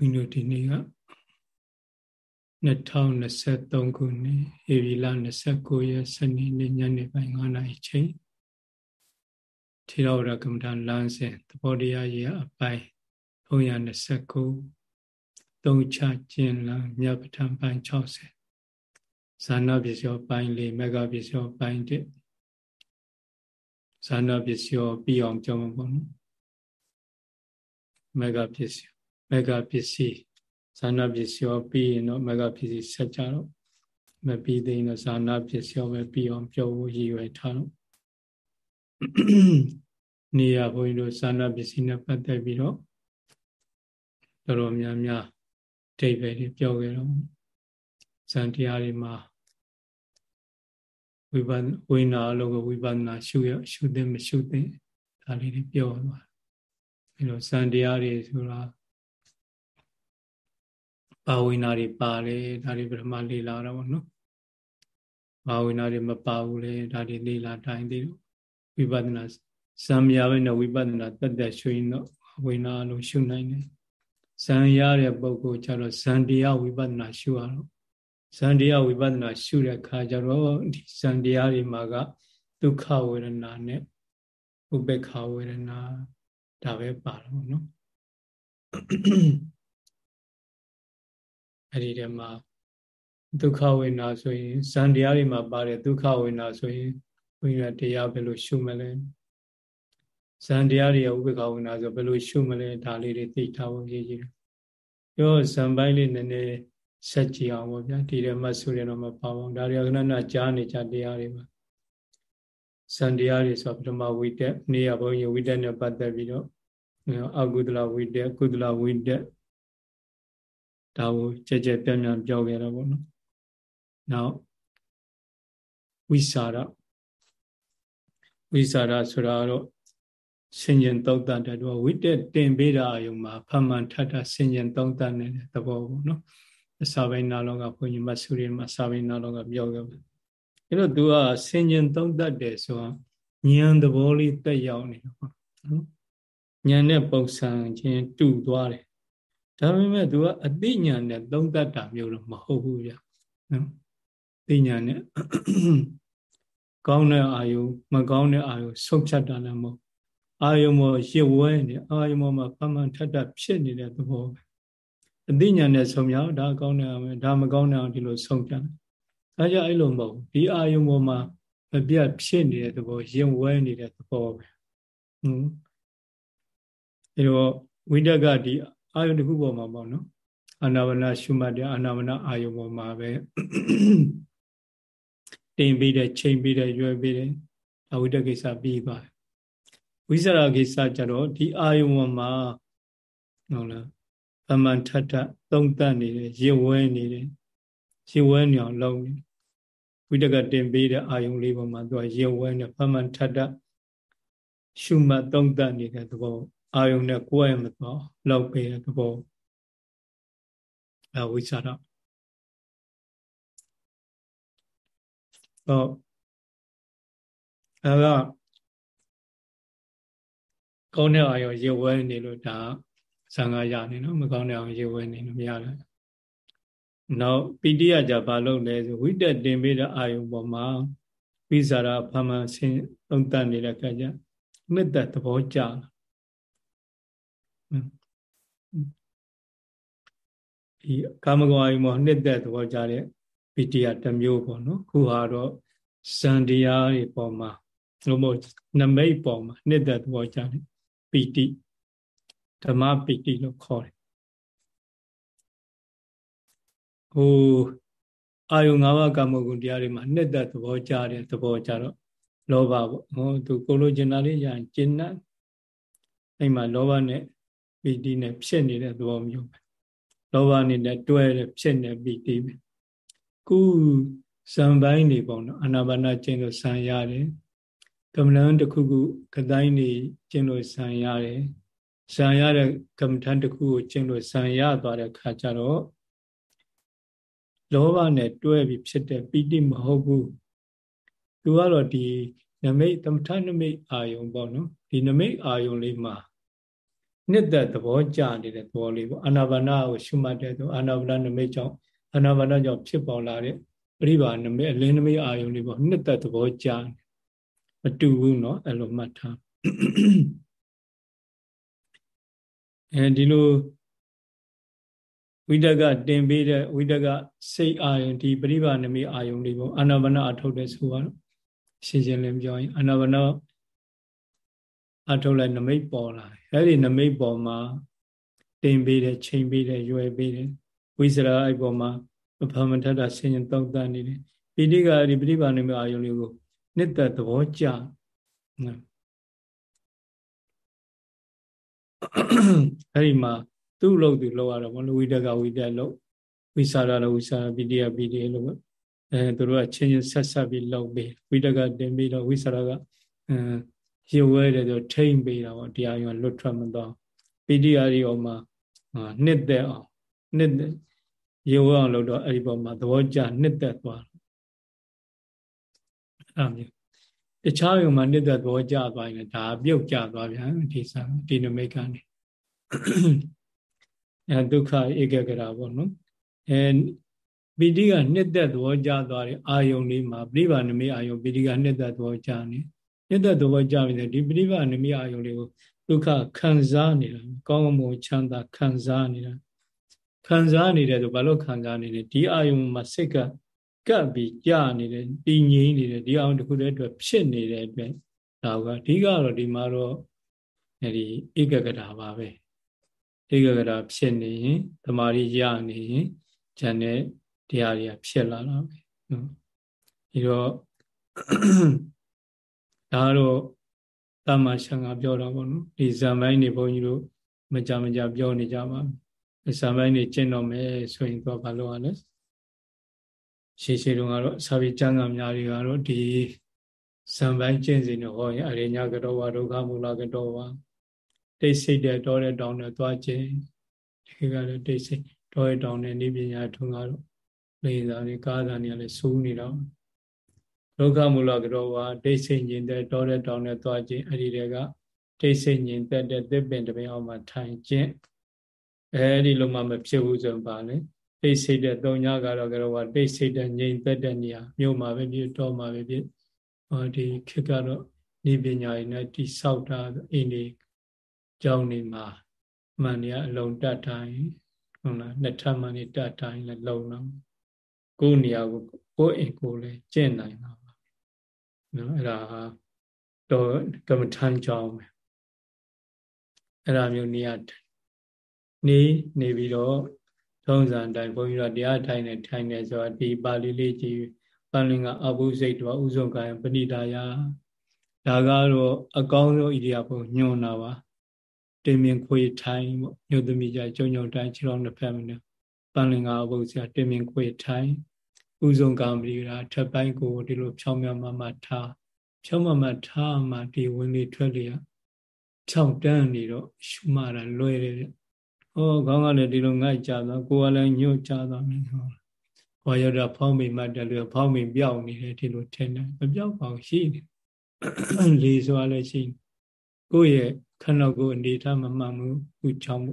ဝိနုဒီနေ့က2023ခုနှစ်ဧပြီလ29ရက်စနေနေ့ညနေပိုင်း9နာရီချိန်ထေရဝါဒကမ္မဋ္ဌာန်းလမ်းစဉ်သဘောတရားရေးအပိုင်း329သုံးချကျင်လံမြတ်ပဋ္ဌာန်းပိုင်း60ဇာနာပစ္စယောပိုင်း၄မဂ္ဂပစ္စယောပိုင်း1ဇာနာပစ္စယောပြီးအောင်ကြောင်းပါဘောနော်မဂ္ဂပစ္စယော မဂ္ဂပစ္စည်းဇာနာပစ္စယောပြီးရင်တော့မဂ္ဂပစ္စည်းဆက်ကြတော့မပြီးသေးရင်တော့ဇာနာပစ္စယောပဲပြီးအောင်ပြောဖို့ရည်ရွယ်ထားတော့နေရဘုန်းကြီးတို့ဇာနာပစ္စည်းနဲ့ပတ်သက်ပြီးတော့တော်တော်များများဒိဗေတွေပြောခဲ့တော့ဇန်တရားတွေမှာဝိပဿနာဝိနာအလုံးကိုဝိပဿနာရှုရရှုသင့်မရှုသင့်ဒါလေးတွေပြောသွားအဲလိုဇန်တရားတွေဆိုတာ ဘာဝိနာတွေပါတယ်ဒါတွေပထမလေ့လာတော့ဗောနော်ဘာဝိနာတွေမပါဘူးလေဒါတွေလေ့လာတိုင်းသေးတော့ဝိပဿနာဇံမြပဲနဲ့ဝိပဿနာတက်တက်ရှုရင်တော့ဝိနာလို့ရှုနိုင်တယ်ဇံရတဲ့ပုဂ္ဂိုလ်ကျတော့ဇံတရားဝိပဿနာရှုရတော့ဇံတရားဝိပဿနာရှုတဲ့အခါကျတော့ဒီဇံတရားတွေမှာကဒုက္ခဝေဒနာနဲ့ဥပေက္ခဝေဒနာဒါပဲပါတော့နော် အဲ့ဒီထဲမှာဒုက္ခဝေဒနာဆိုရင်ဇန်တရားတွေမှာပါတယ်ဒုက္ခဝေဒနာဆိုရင်ဘုရားတရားဘယ်လိုရှုမလဲဇန်တရားတွေဥပ္ပခဝေဒနာဆိုဘယ်လိုရှုမလဲဒါလေးတွေသိထားဖို့ရည်ကြီးတယ်ပြောဇန်ပိုင်းလေးနည်းနည်းဆက်ကြည့်အောင်ပေါ့ဗျာဒီထဲမှာဆိုရတော့မပါဘူးဒါတွေကခဏခဏကြားနေကြတရားတွေပါဇန်တရားတွေဆိုပထမဝိတက်နေရဘုန်းကြီးဝိတက်နဲ့ပတ်သက်ပြီးတော့အကုသလဝိတက်ကုသလဝိတက် ဒါကိုကြဲကြဲပြန့်ပြန့်ပြောခဲ့တာပေါ့နော်နောက်ဝိสารဝိสารဆိုတာတော့စင်ကျင်သုံးသပ်တဲ့တော့ဝိတက်တင်ပေးတာအယုံမှာဖမှန်ထထစင်ကျင်သုံးသပ်နေတဲ့သဘောပေါ့နော်အစာပိုင်းနာလောကဘုန်းကြီးမဆူရင်မှာစာပိုင်းနာလောကပြောခဲ့ပါအဲ့တော့ तू ကစင်ကျင်သုံးသပ်တယ်ဆိုတော့ဉာဏ်သဘောလေးတက်ရောက်နေတာပေါ့နော်ဉာဏ်နဲ့ပုံစံချင်းတူသွားတယ် ဒါပေမဲ့သူကအသိဉာဏ်နဲ့သုံးသပ်တာမျိုးတော့မဟုတ်ဘူးဗျနော်သိဉာဏ်နဲ့ကောင်းတဲ့အာယုမကောင်းတဲ့အာယုဆုံးဖြတ်တာလည်းမဟုတ်အာယုမောရစ်ဝဲနေအာယုမောမှာဖမှန်ထက်တာဖြစ်နေတဲ့သဘောပဲအသိဉာဏ်နဲ့ဆုံးမြောက်ဒါကောင်းတဲ့အာယုဒါမကောင်းတဲ့အာယုဒီလိုဆုံးဖြတ်တယ်အဲကြောင့်အဲ့လိုမဟုတ်ဒီအာယုမောမှာမပြတ်ဖြစ်နေတဲ့သဘောရင်ဝဲနေတဲ့သဘောပဲဟွန်းအဲတော့ဝိတကဒီ အာယုတစ်ခုပေါ်မှာပေါ့နော်အာနာဝနာရှုမှတ်တဲ့အာနာဝနာအာယုပေါ်မှာပဲတင်ပြီးတဲ့ချိန်ပြီးတဲ့ရွယ်ပြီးတဲ့ဒါဝိတကိစ္စပြီးပါတယ်ဝိသရာကိစ္စကြတော့ဒီအာယုပေါ်မှာဟုတ်လားဗမန်ထထသုံးတတ်နေတယ်ရေဝဲနေတယ်ရေဝဲနေအောင်လုပ်နေဝိတကတင်ပြီးတဲ့အာယုလေးပေါ်မှာသူကရေဝဲနေဗမန်ထထရှုမှတ်သုံးတတ်နေတဲ့သဘော အာယုံနဲ့ကိုယ်ရမသွားလောက်ပေးတဲ့သဘောအဝိသရဟောအဲကကောင်းတဲ့အာယုံရေဝဲနေလို့ဒါဇံဃာရနေနော်မကောင်းတဲ့အောင်ရေဝဲနေလို့မရတယ်နောက်ပိဋိယကြဘာလုပ်လဲဆိုဝိတက်တင်ပေးတဲ့အာယုံပေါ်မှာဝိဇာရဖမဆင်းသုံးတတ်နေတဲ့အခါကျမေတ္တသဘောကြလာ ဒီကာမဂုဏ်အယုံမှာနှစ်သက်သဘောကြတဲ့ပီတိယတစ်မျိုးပေါ့နော်ခုဟာတော့ဇန်တရားတွေပေါ်မှာလို့မို့နမိတ်ပေါ်မှာနှစ်သက်သဘောကြတဲ့ပီတိဓမ္မပီတိလို့ခေါ်တယ်ဟိုအာယု၅ပါးကာမဂုဏ်တရားတွေမှာနှစ်သက်သဘောကြတဲ့သဘောကြတော့လောဘပေါ့ဟောသူကိုလိုချင်တာလေးရရင်ကျင့်တ်အဲ့မှာလောဘနဲ့ ပီတိနဲ့ဖြစ်နေတဲ့သဘောမျိုးပဲလောဘအနေနဲ့တွဲတဲ့ဖြစ်နေပီတိပဲခုဇံပိုင်းနေပေါ့နော်အာနာပါနာကျင့်လို့ဇံရတယ်ကမ္မလန်တစ်ခုခုကတိုင်းနေကျင့်လို့ဇံရတယ်ဇံရတဲ့ကမ္မထန်တစ်ခုကိုကျင့်လို့ဇံရသွားတဲ့ခါကျတော့လောဘနဲ့တွဲပြီးဖြစ်တဲ့ပီတိမဟုတ်ဘူးသူကတော့ဒီနမိတ်သမထနမိတ်အာယုံပေါ့နော်ဒီနမိတ်အာယုံလေးမှာ နှစ်သက်သဘောကြနေတဲ့သဘောလေးပေါ့အာနာပါနာကိုရှုမှတ်တဲ့သူအာနာပါနာနမိတ်ကြောင့်အာနာပါနာကြောင့်ဖြစ်ပေါ်လာတဲ့ပရိပါနမိတ်အလင်းနမိတ်အာယုံလေးပေါ့နှစ်သက်သဘောကြမတူဘူးเนาะအဲ့လိုမှတ်ထားအဲဒီလိုဝိတကတင်ပေးတဲ့ဝိတကစိတ်အာယုံဒီပရိပါနမိအာယုံလေးပေါ့အာနာပါနာအထုတ်တဲ့ဆိုတော့ရှင်းရှင်းလင်းပြောရင်အာနာပါနာ အထုတ်လိုက်နမိတ်ပေါ်လာအဲ့ဒီနမိတ်ပေါ်မှာတင်ပေးတယ်ချိန်ပေးတယ်ရွယ်ပေးတယ်ဝိစရာအဲ့ပေါ်မှာအဖမထတာဆင်ញံတောက်တန်နေတယ်ပိဋိကဒီပရိပါဏိမအာယုံလေးကိုနှစ်သက်သဘောကျအဲ့ဒီမှာသူ့လို့သူလောက်ရတော့ဘလို့ဝိတကဝိတက်လို့ဝိစာရလို့ဝိစာပိဋိယပိဋိလို့အဲသူတို့ကချင်းချင်းဆက်ဆက်ပြီးလောက်ပေးဝိတကတင်ပြီးတော့ဝိစာရကအဲ ရေဝဲတယ်ဆိုထိမ့်ပေးတာပေါ့တရားရောလွတ်ထွက်မသွားပိဋိယာရီအောင်မှာနှစ်သက်အောင်နှစ်ရေဝဲအောင်လုပ်တော့အဲ့ဒီပေါ်မှာသဘောကျနှစ်သက်သွားအဲ့မျိုးတခြားယုံမှာနှစ်သက်သဘောကျသွားရင်ဒါပြုတ်ကျသွားပြန်ဒီစာဒီနမိတ်ကနေအဲဒုက္ခဧကဂရာပေါ့နော်အဲပီတိကနှစ်သက်သဘောကျသွားတဲ့အာယုံလေးမှာပြိဗာနမိအာယုံပီတိကနှစ်သက်သဘောကျနေနှ စ်သက်သဘောကျပြီဒီပြိဗာနမိအာယုံလေးကိုဒုက္ခခံစားနေတာကောင်းမွန်ချမ်းသာခံစားနေတာခံစားနေတယ်ဆိုဘာလို့ခံစားနေလဲဒီအာယုံမှာစိတ်ကကပ်ပြီးကြာနေတယ်တည်ငြိမ်နေတယ်ဒီအောင်တစ်ခုတည်းအတွက်ဖြစ်နေတဲ့အတွက်ဒါကအဓိကတော့ဒီမှာတော့အဲဒီဧကဂတာပါပဲဧကဂတာဖြစ်နေရင်တမာရီရနေရင်ဉာဏ်နဲ့တရားတွေကဖြစ်လာတာပဲနော်ဒီတော့ ဒါတော့တမန်ရှံကပြောတာပေါ့နော်ဒီဇံပိုင်းနေဘုန်းကြီးတို့မကြမကြပြောနေကြပါဇံပိုင်းနေကျင့်တော့မယ်ဆိုရင်တော့ဘာလို့ ਆ လဲရှေးရှေးတုန်းကတော့စာပေကျမ်းဂန်များတွေကတော့ဒီဇံပိုင်းကျင့်စဉ်တော့ဟောရင်အရိညာကတော့ဝဒုက္ခမူလကတော့ဝတိတ်စိတ်တဲ့တောတဲ့တောင်နဲ့သွားခြင်းဒီကလည်းတိတ်စိတ်တောတဲ့တောင်နဲ့နေပညာထုံးကတော့လေသာတွေကားသာတွေလည်းစူးနေတော့ ဒုက္ခမူလကတော့ဝတိတ်စိတ်ညင်တဲ့တောတဲ့တောင်နဲ့သွားခြင်းအဲ့ဒီတွေကတိတ်စိတ်ညင်တဲ့တဲ့သစ်ပင်တပင်အောင်မှာထိုင်ခြင်းအဲဒီလိုမှမဖြစ်ဘူးဆိုပါလေတိတ်ဆိတ်တဲ့သုံးညကတော့ကတော့ကတိတ်ဆိတ်တဲ့ငြိမ်သက်တဲ့နေရာမြို့မှာပဲဖြစ်တော့မှာပဲဖြစ်ဟောဒီခေတ်ကတော့ဤပညာရည်နဲ့တိဆောက်တာအိန္ဒိကျောင်းနေမှာမှန်နေအလုံးတတ်တိုင်းဟုတ်လားနှစ်ထပ်မှန်နေတတ်တိုင်းလည်းလုံတော့ကိုယ်နေရာကိုကိုယ်အိမ်ကိုလည်းကျင့်နိုင်တာပါ နော်အဲ့ဒါတော့ကမ္မထမ်းကြောင်းပဲအဲ့ဒါမျိုးနေရာနေနေပြီးတော့ထုံးစံတိုင်းဘုန်းကြီးတို့တရားထိုင်နေထိုင်နေဆိုတာဒီပါဠိလေးကြည့်ပန္လင်ကအဘုစိတ်တော်ဥဆုံးကံပဏိတာယဒါကတော့အကောင်းဆုံးဣရိယာပုညွန်တာပါတင်မြင်ခွေထိုင်ပေါ့ညုသမီးကြကြုံကြုံတိုင်းခြေတော်နှစ်ဖက်မနဲ့ပန္လင်ကအဘုဆရာတင်မြင်ခွေထိုင် ဥဆုံးကံပဏိတာထပ်ပိုင်းကိုဒီလိုဖြောင်းမြမမထားဖြောင်းမမထားမှဒီဝင်လေထွက်လေ၆တန်းနေတော့ရှုမှတာလွယ်တယ်ဟောခေါင်းကလည်းဒီလိုငိုက်ကြသွားကိုယ်ကလည်းညှို့ကြသွားမယ်ဟောဟောရတာဖောင်းမိမှတ်တယ်လို့ဖောင်းမိပြောက်နေတယ်ဒီလိုထင်တယ်မပြောက်ပါဘူးရှိနေလေဆိုတာလည်းရှိကိုယ့်ရဲ့ခန္ဓာကိုယ်အနေထားမမှန်ဘူးခုချောင်းမှု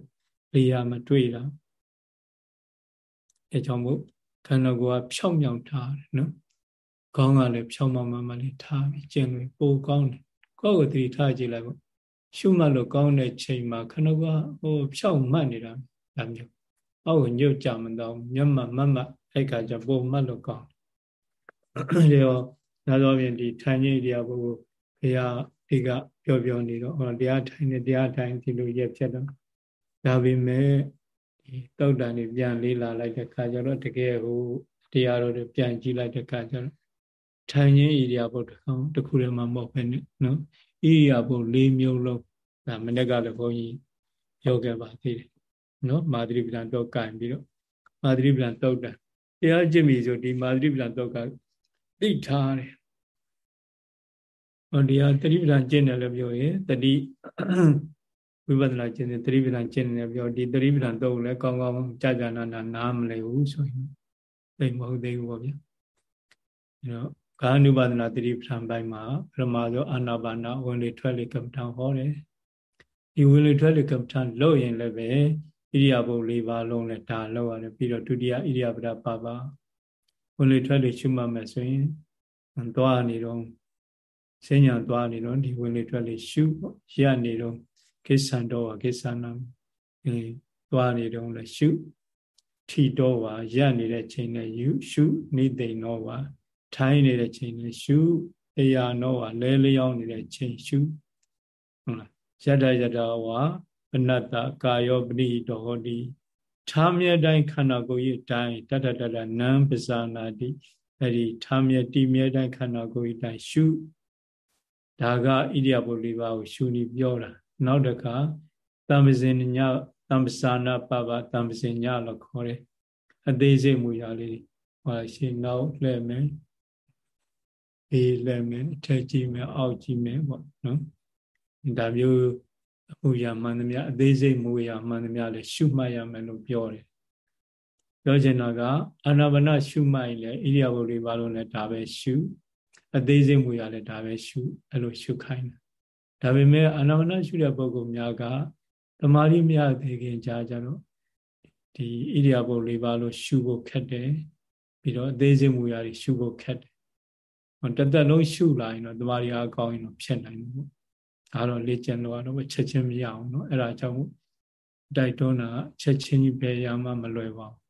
လေယာမတွေ့တာအဲကြောင့်မို့ ခန္ဓာကိုယ်ကဖြောင်းမြောင်ထားတယ်နော်ခေါင်းကလည်းဖြောင်းမှမှမှလေးထားပြီးကျင့်လို့ပိုကောင်းတယ်ကိုယ့်ကိုယ်တတိထားကြည့်လိုက်ပေါ့ရှုမှတ်လို့ကောင်းတဲ့ချိန်မှာခဏကဟိုဖြောက်မှတ်နေတာဒါမျိုးအောက်ကိုညှုတ်ကြမတော့မျက်မှတ်မတ်မတ်အဲ့ကကြပုံမှတ်လို့ကောင်းတယ်ရောဒါဆိုရင်ဒီထိုင်ကြီးတရားဘုရားဘုရားဒီကပြောပြောနေတော့ဟောတရားထိုင်နေတရားထိုင်ဒီလိုရက်ဖြစ်တော့ဒါပေမဲ့ ဒီတောက်တန်နေပြန်လေးလာလိုက်တဲ့ခါကျတော့တကယ်ဟိုတရားတော်တွေပြန်ကြည့်လိုက်တဲ့ခါကျတော့ထိုင်ခြင်းဣရိယာပုတ္တကောင်တခုတည်းမှမဟုတ်ပဲနဲ့နော်ဣရိယာပု၄မျိုးလုံးဒါမနေ့ကလည်းဘုန်းကြီးပြောခဲ့ပါသေးတယ်နော်မာသရိပလံတော့ကင်ပြီးတော့မာသရိပလံတုတ်တံတရားကျင့်ပြီဆိုဒီမာသရိပလံတုတ်ကသိထားတယ်ဟောတရားသတိပလံကျင့်တယ်လည်းပြောရင်တတိ ဝိပဿနာကျင့်တယ်သတိပလံကျင့်တယ်ပြောဒီသတိပလံတုတ်လည်းကောင်းကောင်းကြာကြာနာနာနားမလဲဘူးဆိုရင်သိမဟုတ်သေးဘူးပေါ့ဗျာအဲတော့ကာနုပါဒနာသတိပဋ္ဌာန်ပိုင်းမှာပရမဇောအာနာပါနာဝင်လေထွက်လေကမ္မထံဟောတယ်ဒီဝင်လေထွက်လေကမ္မထလို့ရင်လည်းပဲဣရိယာပု၄ပါးလုံးနဲ့ဒါလောက်ရတယ်ပြီးတော့ဒုတိယဣရိယာပဒပါပါဝင်လေထွက်လေရှုမှတ်မယ်ဆိုရင်သွားနေတော့စဉ္ညာသွားနေတော့ဒီဝင်လေထွက်လေရှုရနေတော့ ကိစ္ဆန်တော့ကိစ္ဆာနာအဲသွားနေတော့လည်းရှုထီတော့ပါရနေတဲ့ချိန်နဲ့ယူရှုနေသိမ့်တော့ပါထိုင်းနေတဲ့ချိန်နဲ့ရှုအရာတော့ပါလဲလျောင်းနေတဲ့ချိန်ရှုဟုတ်လားယတယတဝါပနတ္တကာယောပရိတောဟောတိထားမြဲတိုင်းခန္ဓာကိုယ်ရဲ့တိုင်းတတတတနံပဇာနာတိအဲ့ဒီထားမြဲတည်မြဲတိုင်းခန္ဓာကိုယ်ရဲ့တိုင်းရှုဒါကဣရိယာပုလေးပါးကိုရှုနေပြောတာ နောက်တခါတမ္ပဇင်ညတမ္ပဇာနာပပတမ္ပဇင်ညလို့ခေါ်တယ်အသေးစိတ်မူရလေးဟောရှင်းနောက်လှည့်မယ်အေးလှည့်မယ်အထက်ကြည့်မယ်အောက်ကြည့်မယ်ပေါ့နော်ဒါမျိုးအမှုရာမှန်သမျှအသေးစိတ်မူရာမှန်သမျှလည်းရှုမှတ်ရမယ်လို့ပြောတယ်ပြောချင်တာကအာနာပါနရှုမှတ်ရင်လည်းဣရိယာပုလေးပါလို့လည်းဒါပဲရှုအသေးစိတ်မူရာလည်းဒါပဲရှုအဲ့လိုရှုခိုင်းတယ် ဒါပေမဲ့အာနာပါနရှုတဲ့ပုဂ္ဂိုလ်များကတမာရီမရသေးခင်ကြာကြတော့ဒီဣရိယာပုလေးပါလို့ရှုဖို့ခက်တယ်ပြီးတော့အသေးစိတ်မူရာတွေရှုဖို့ခက်တယ်တသက်လုံးရှုလာရင်တော့တမာရီအားကောင်းရင်တော့ဖြစ်နိုင်တယ်ပေါ့ဒါတော့လေ့ကျင့်လို့တော့ချက်ချင်းမရအောင်เนาะအဲ့ဒါကြောင့်တိုက်တွန်းတာချက်ချင်းကြီးပဲရမှမလွယ်ပါဘူး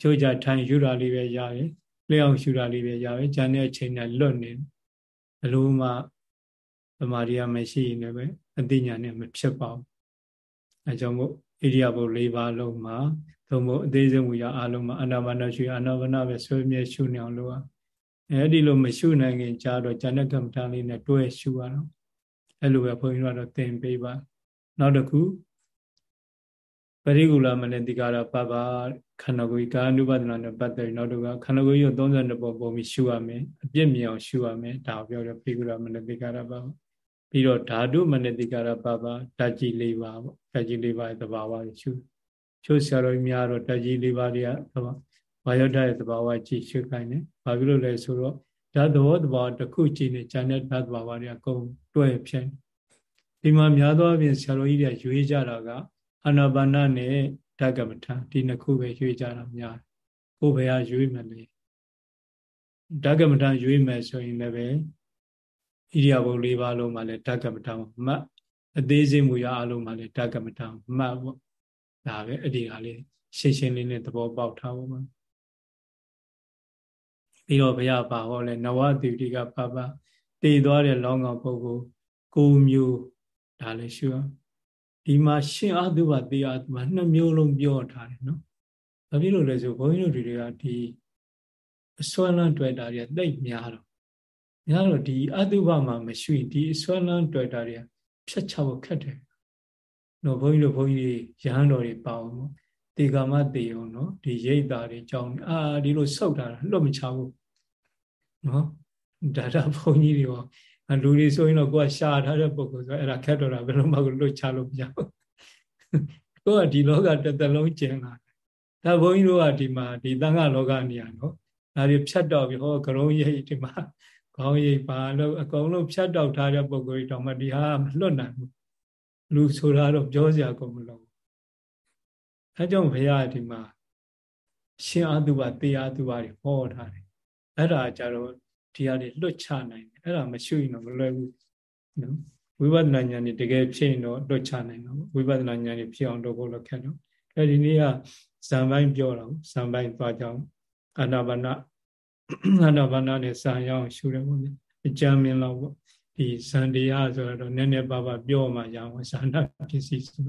ချိုးကြထိုင်ယူတာလေးပဲရတယ်လျှောက်ရှူတာလေးပဲရတယ်ဂျန်တဲ့အချိန်နဲ့လွတ်နေ ဘလို့မှသမာဓိရမရှိရင်လည်းအသိဉာဏ်နဲ့မဖြစ်ပါဘူးအဲကြောင့်မို့ဣရိယာပု၄ပါးလုံးမှာသို့မဟုတ်အသေးစိတ်ဝိရအလုံးမှာအနာဘာနာရှုအနာဘာနာပဲဆွေးမြဲရှုနေအောင်လုပ်ရအဲဒီလိုမရှုနိုင်ခင်ကြာတော့ဇာနကမ္မထာလေးနဲ့တွဲရှုရတော့အဲ့လိုပဲဘုန်းကြီးတို့ကတော့သင်ပေးပါ နောက်တစ်ခု ပရိကူလမနတိကာရပပခန္ဓာကိုယ်ကာနုပဒနာနဲ့ပတ်သက်ပြီးနောက်တစ်ခါခန္ဓာကိုယ်ကြီးကို32ပုံပုံပြီးရှုရမယ်အပြစ်မြင်အောင်ရှုရမယ်ဒါကိုပြောတယ်ပရိကူလမနတိကာရပပပြီးတော့ဓာတုမနတိကာရပပဓာကြီး၄ပါးပေါ့ဓာကြီး၄ပါးရဲ့သဘာဝကိုရှုချိုးဆရာတော်ကြီးများတော့ဓာကြီး၄ပါးတွေကသဘာဘာယောဓာတ်ရဲ့သဘာဝကြည့်ရှုခိုင်းတယ်။ဘာဖြစ်လို့လဲဆိုတော့ဓာတ်သဘောသဘာဝတစ်ခုကြည့်နေဉာဏ်နဲ့ဓာတ်သဘာဝတွေအကုန်တွဲဖြစ်ဒီမှာများသောအားဖြင့်ဆရာတော်ကြီးတွေရွေးကြတာက အနာပါနနဲ့ဓာတ်ကမ္မထာဒီနှစ်ခုပဲရွေးကြတာများကိုယ်ဘယ်ဟာရွေးမလဲဓာတ်ကမ္မထာရွေးမယ်ဆိုရင်လည်းပဲဣရိယာပုတ်၄ပါးလုံးမှာလည်းဓာတ်ကမ္မထာမှတ်အသေးစိတ်မူရအလုံးမှာလည်းဓာတ်ကမ္မထာမှတ်ပေါ့ဒါပဲအဒီကလေးရှင်းရှင်းလေးနဲ့သဘောပေါက်ထားပါပြီးတော့ဘုရားပါဟောလဲနဝတိတိကပပတည်သွားတဲ့လောင်းကောင်ပုဂ္ဂိုလ်ကိုမျိုးဒါလည်းရှုအောင် ဒီမှာရှင်အတုပတေအတုပနှစ်မျိုးလုံးပြောထားတယ်နော်ဘာဖြစ်လို့လဲဆိုဘုန်းကြီးတို့တွေကဒီအစွမ်းလန်းတွေ့တာတွေတိတ်များတော့များတော့ဒီအတုပမှာမရှိဒီအစွမ်းလန်းတွေ့တာတွေဖြတ်ချဖို့ခက်တယ်နော်ဘုန်းကြီးတို့ဘုန်းကြီးရဟန်းတော်တွေပါအောင်နော်တေကာမတေအောင်နော်ဒီရိတ်တာတွေကြောင်းအာဒီလိုစောက်တာလွတ်မချဘူးနော်ဒါဒါဘုန်းကြီးတွေရော လူတွေဆိုရင်တော့ကိုကရှာထားတဲ့ပုံကိုဆိုအဲ့ဒါခက်တော့တာဘယ်လိုမှကိုလွတ်ချလို့မရဘူးကိုကဒီလောကတစ်သက်လုံးကျင်လာဒါဘုန်းကြီးတို့ကဒီမှာဒီတန်ခါလောကနေရနော်ဒါတွေဖြတ်တော့ပြီဟောကရုံးရိတ်ဒီမှာခေါင်းရိပ်ပါလို့အကုန်လုံးဖြတ်တောက်ထားတဲ့ပုံကိုတောင်မှဒီဟာမလွတ်နိုင်ဘူးလူဆိုတာတော့ပြောစရာကုန်မလို့အဲကြောင့်ဘုရားဒီမှာရှင်အတုပတေအတုပတွေဟောထားတယ်အဲ့ဒါကြတော့ ဒီဟာတွေလွတ်ချနိုင်တယ်အဲ့ဒါမရှိရင်တော့မလွယ်ဘူးနော်ဝိပဿနာဉာဏ်တွေတကယ်ဖြစ်ရင်တော့လွတ်ချနိုင်တော့ဝိပဿနာဉာဏ်တွေဖြစ်အောင်လုပ်ဖို့လည်းခက်တော့အဲဒီနေ့ကဇံပိုင်းပြောတော့ဇံပိုင်းသွားကြအောင်အာနာပါနအာနာပါနနဲ့ဇံရအောင်ရှုတယ်ပေါ့ဗျအကြမ်းမြင်တော့ပေါ့ဒီဇံတရားဆိုတော့နည်းနည်းပါးပါးပြောမှရအောင်ဇာနာပစ္စည်းဆို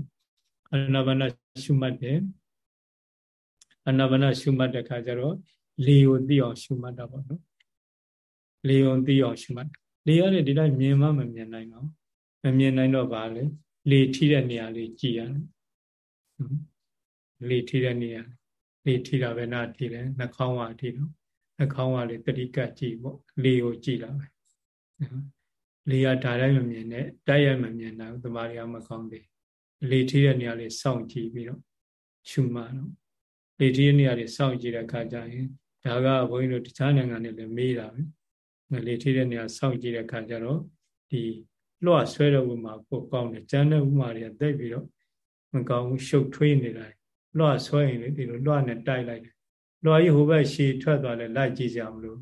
အာနာပါနရှုမှတ်တယ်အာနာပါနရှုမှတ်တဲ့ခါကျတော့လေကိုသိအောင်ရှုမှတ်တာပေါ့နော် လေုံသိအောင်ရှုမှတ်လေရတယ်ဒီတိုင်းမြင်မှမမြင်နိုင်တော့မမြင်နိုင်တော့ပါလေလေထိတဲ့နေရာလေးကြည်ရတယ်လေထိတဲ့နေရာလေထိတာပဲနာထိတယ်နှာခေါင်းဝါထိတော့နှာခေါင်းဝါလေးတတိကကြည်ပေါ့လေကိုကြည်လာပဲလေရဒါတိုင်းမမြင်နဲ့တိုက်ရိုက်မမြင်နိုင်ဘူးတမာရီမကောင်းသေးလေထိတဲ့နေရာလေးစောင့်ကြည့်ပြီးတော့ရှုမှတ်တော့လေထိတဲ့နေရာလေးစောင့်ကြည့်တဲ့အခါကျရင်ဒါကဘုန်းကြီးတို့တခြားနိုင်ငံတွေလည်းမေးတာပဲ လေထိတဲ့နေရာစောင့်ကြည့်တဲ့အခါကျတော့ဒီလွှတ်ဆွဲတဲ့ဥမာကိုကောင်းတယ်ကျန်တဲ့ဥမာတွေကသိပြီးတော့မကောင်းဘူးရှုပ်ထွေးနေတာလွှတ်ဆွဲရင်လေဒီလိုလွှတ်နဲ့တိုက်လိုက်တယ်လွှတ်ကြီးဟိုဘက်ရှည်ထွက်သွားလဲလိုက်ကြည့်ကြမလို့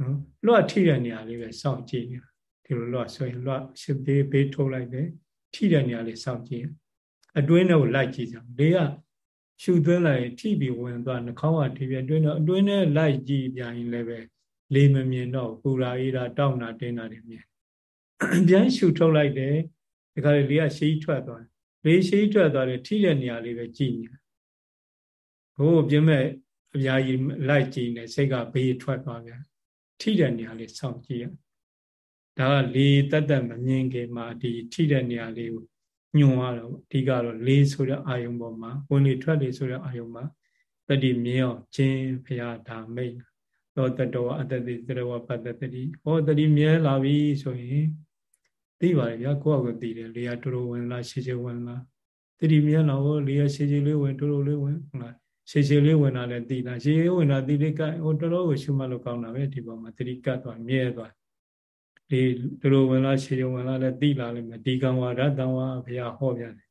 နော်လွှတ်ထိတဲ့နေရာလေးပဲစောင့်ကြည့်နေတာဒီလိုလွှတ်ဆွဲရင်လွှတ်ရှစ်သေးဘေးထိုးလိုက်တယ်ထိတဲ့နေရာလေးစောင့်ကြည့်အတွင်းထဲကိုလိုက်ကြည့်ကြလေကရှူသွင်းလိုက်ထိပြီးဝင်သွားနှာခေါင်းကထိပြီးအတွင်းတော့အတွင်းထဲလိုက်ကြည့်ပြန်ရင်လည်းပဲ လေမမြင်တော့ပူရာအေးတာတောက်တာတင်းတာတွေမြင်ပြန်ရှူထုတ်လိုက်တယ်ဒီခါလေးလေးကရှေးထွက်သွားတယ်လေးရှေးထွက်သွားတယ်ထိတဲ့နေရာလေးပဲကြည့်နေတာဘိုးပြင်းမဲ့အများကြီးလိုက်ကြည့်နေစိတ်ကဘေးထွက်သွားပြန်ထိတဲ့နေရာလေးစောင့်ကြည့်ရဒါကလေတက်တက်မမြင်ခင်မှာဒီထိတဲ့နေရာလေးကိုညွန်ရတော့အဓိကတော့လေးဆိုတဲ့အာယုံပေါ်မှာဝင်လေထွက်လေဆိုတဲ့အာယုံမှာတတိမြင်အောင်ခြင်းဖရာဒါမိတ် သောတတောအတ္တတိသရဝပတ္တတိဟောတတိမြဲလာပြီဆိုရင်သိပါလေဗျာကိုယ့်အကိုသိတယ်လေယာတူတူဝင်လာရှေ့ရှေ့ဝင်လာတတိမြဲလာဟောလေယာရှေ့ရှေ့လေးဝင်တူတူလေးဝင်ဟုတ်လားရှေ့ရှေ့လေးဝင်လာလဲသိလားရှေ့ရှေ့ဝင်လာသိလေးကဟိုတော်တော်ကိုရှုမှတ်လို့ကောင်းတာပဲဒီပေါ်မှာတတိကတ်သွားမြဲသွားဒီတူတူဝင်လာရှေ့ရှေ့ဝင်လာလဲသိလာလိမ့်မယ်ဒီကံဝါရတံဝါဘုရားဟောပြန်တယ်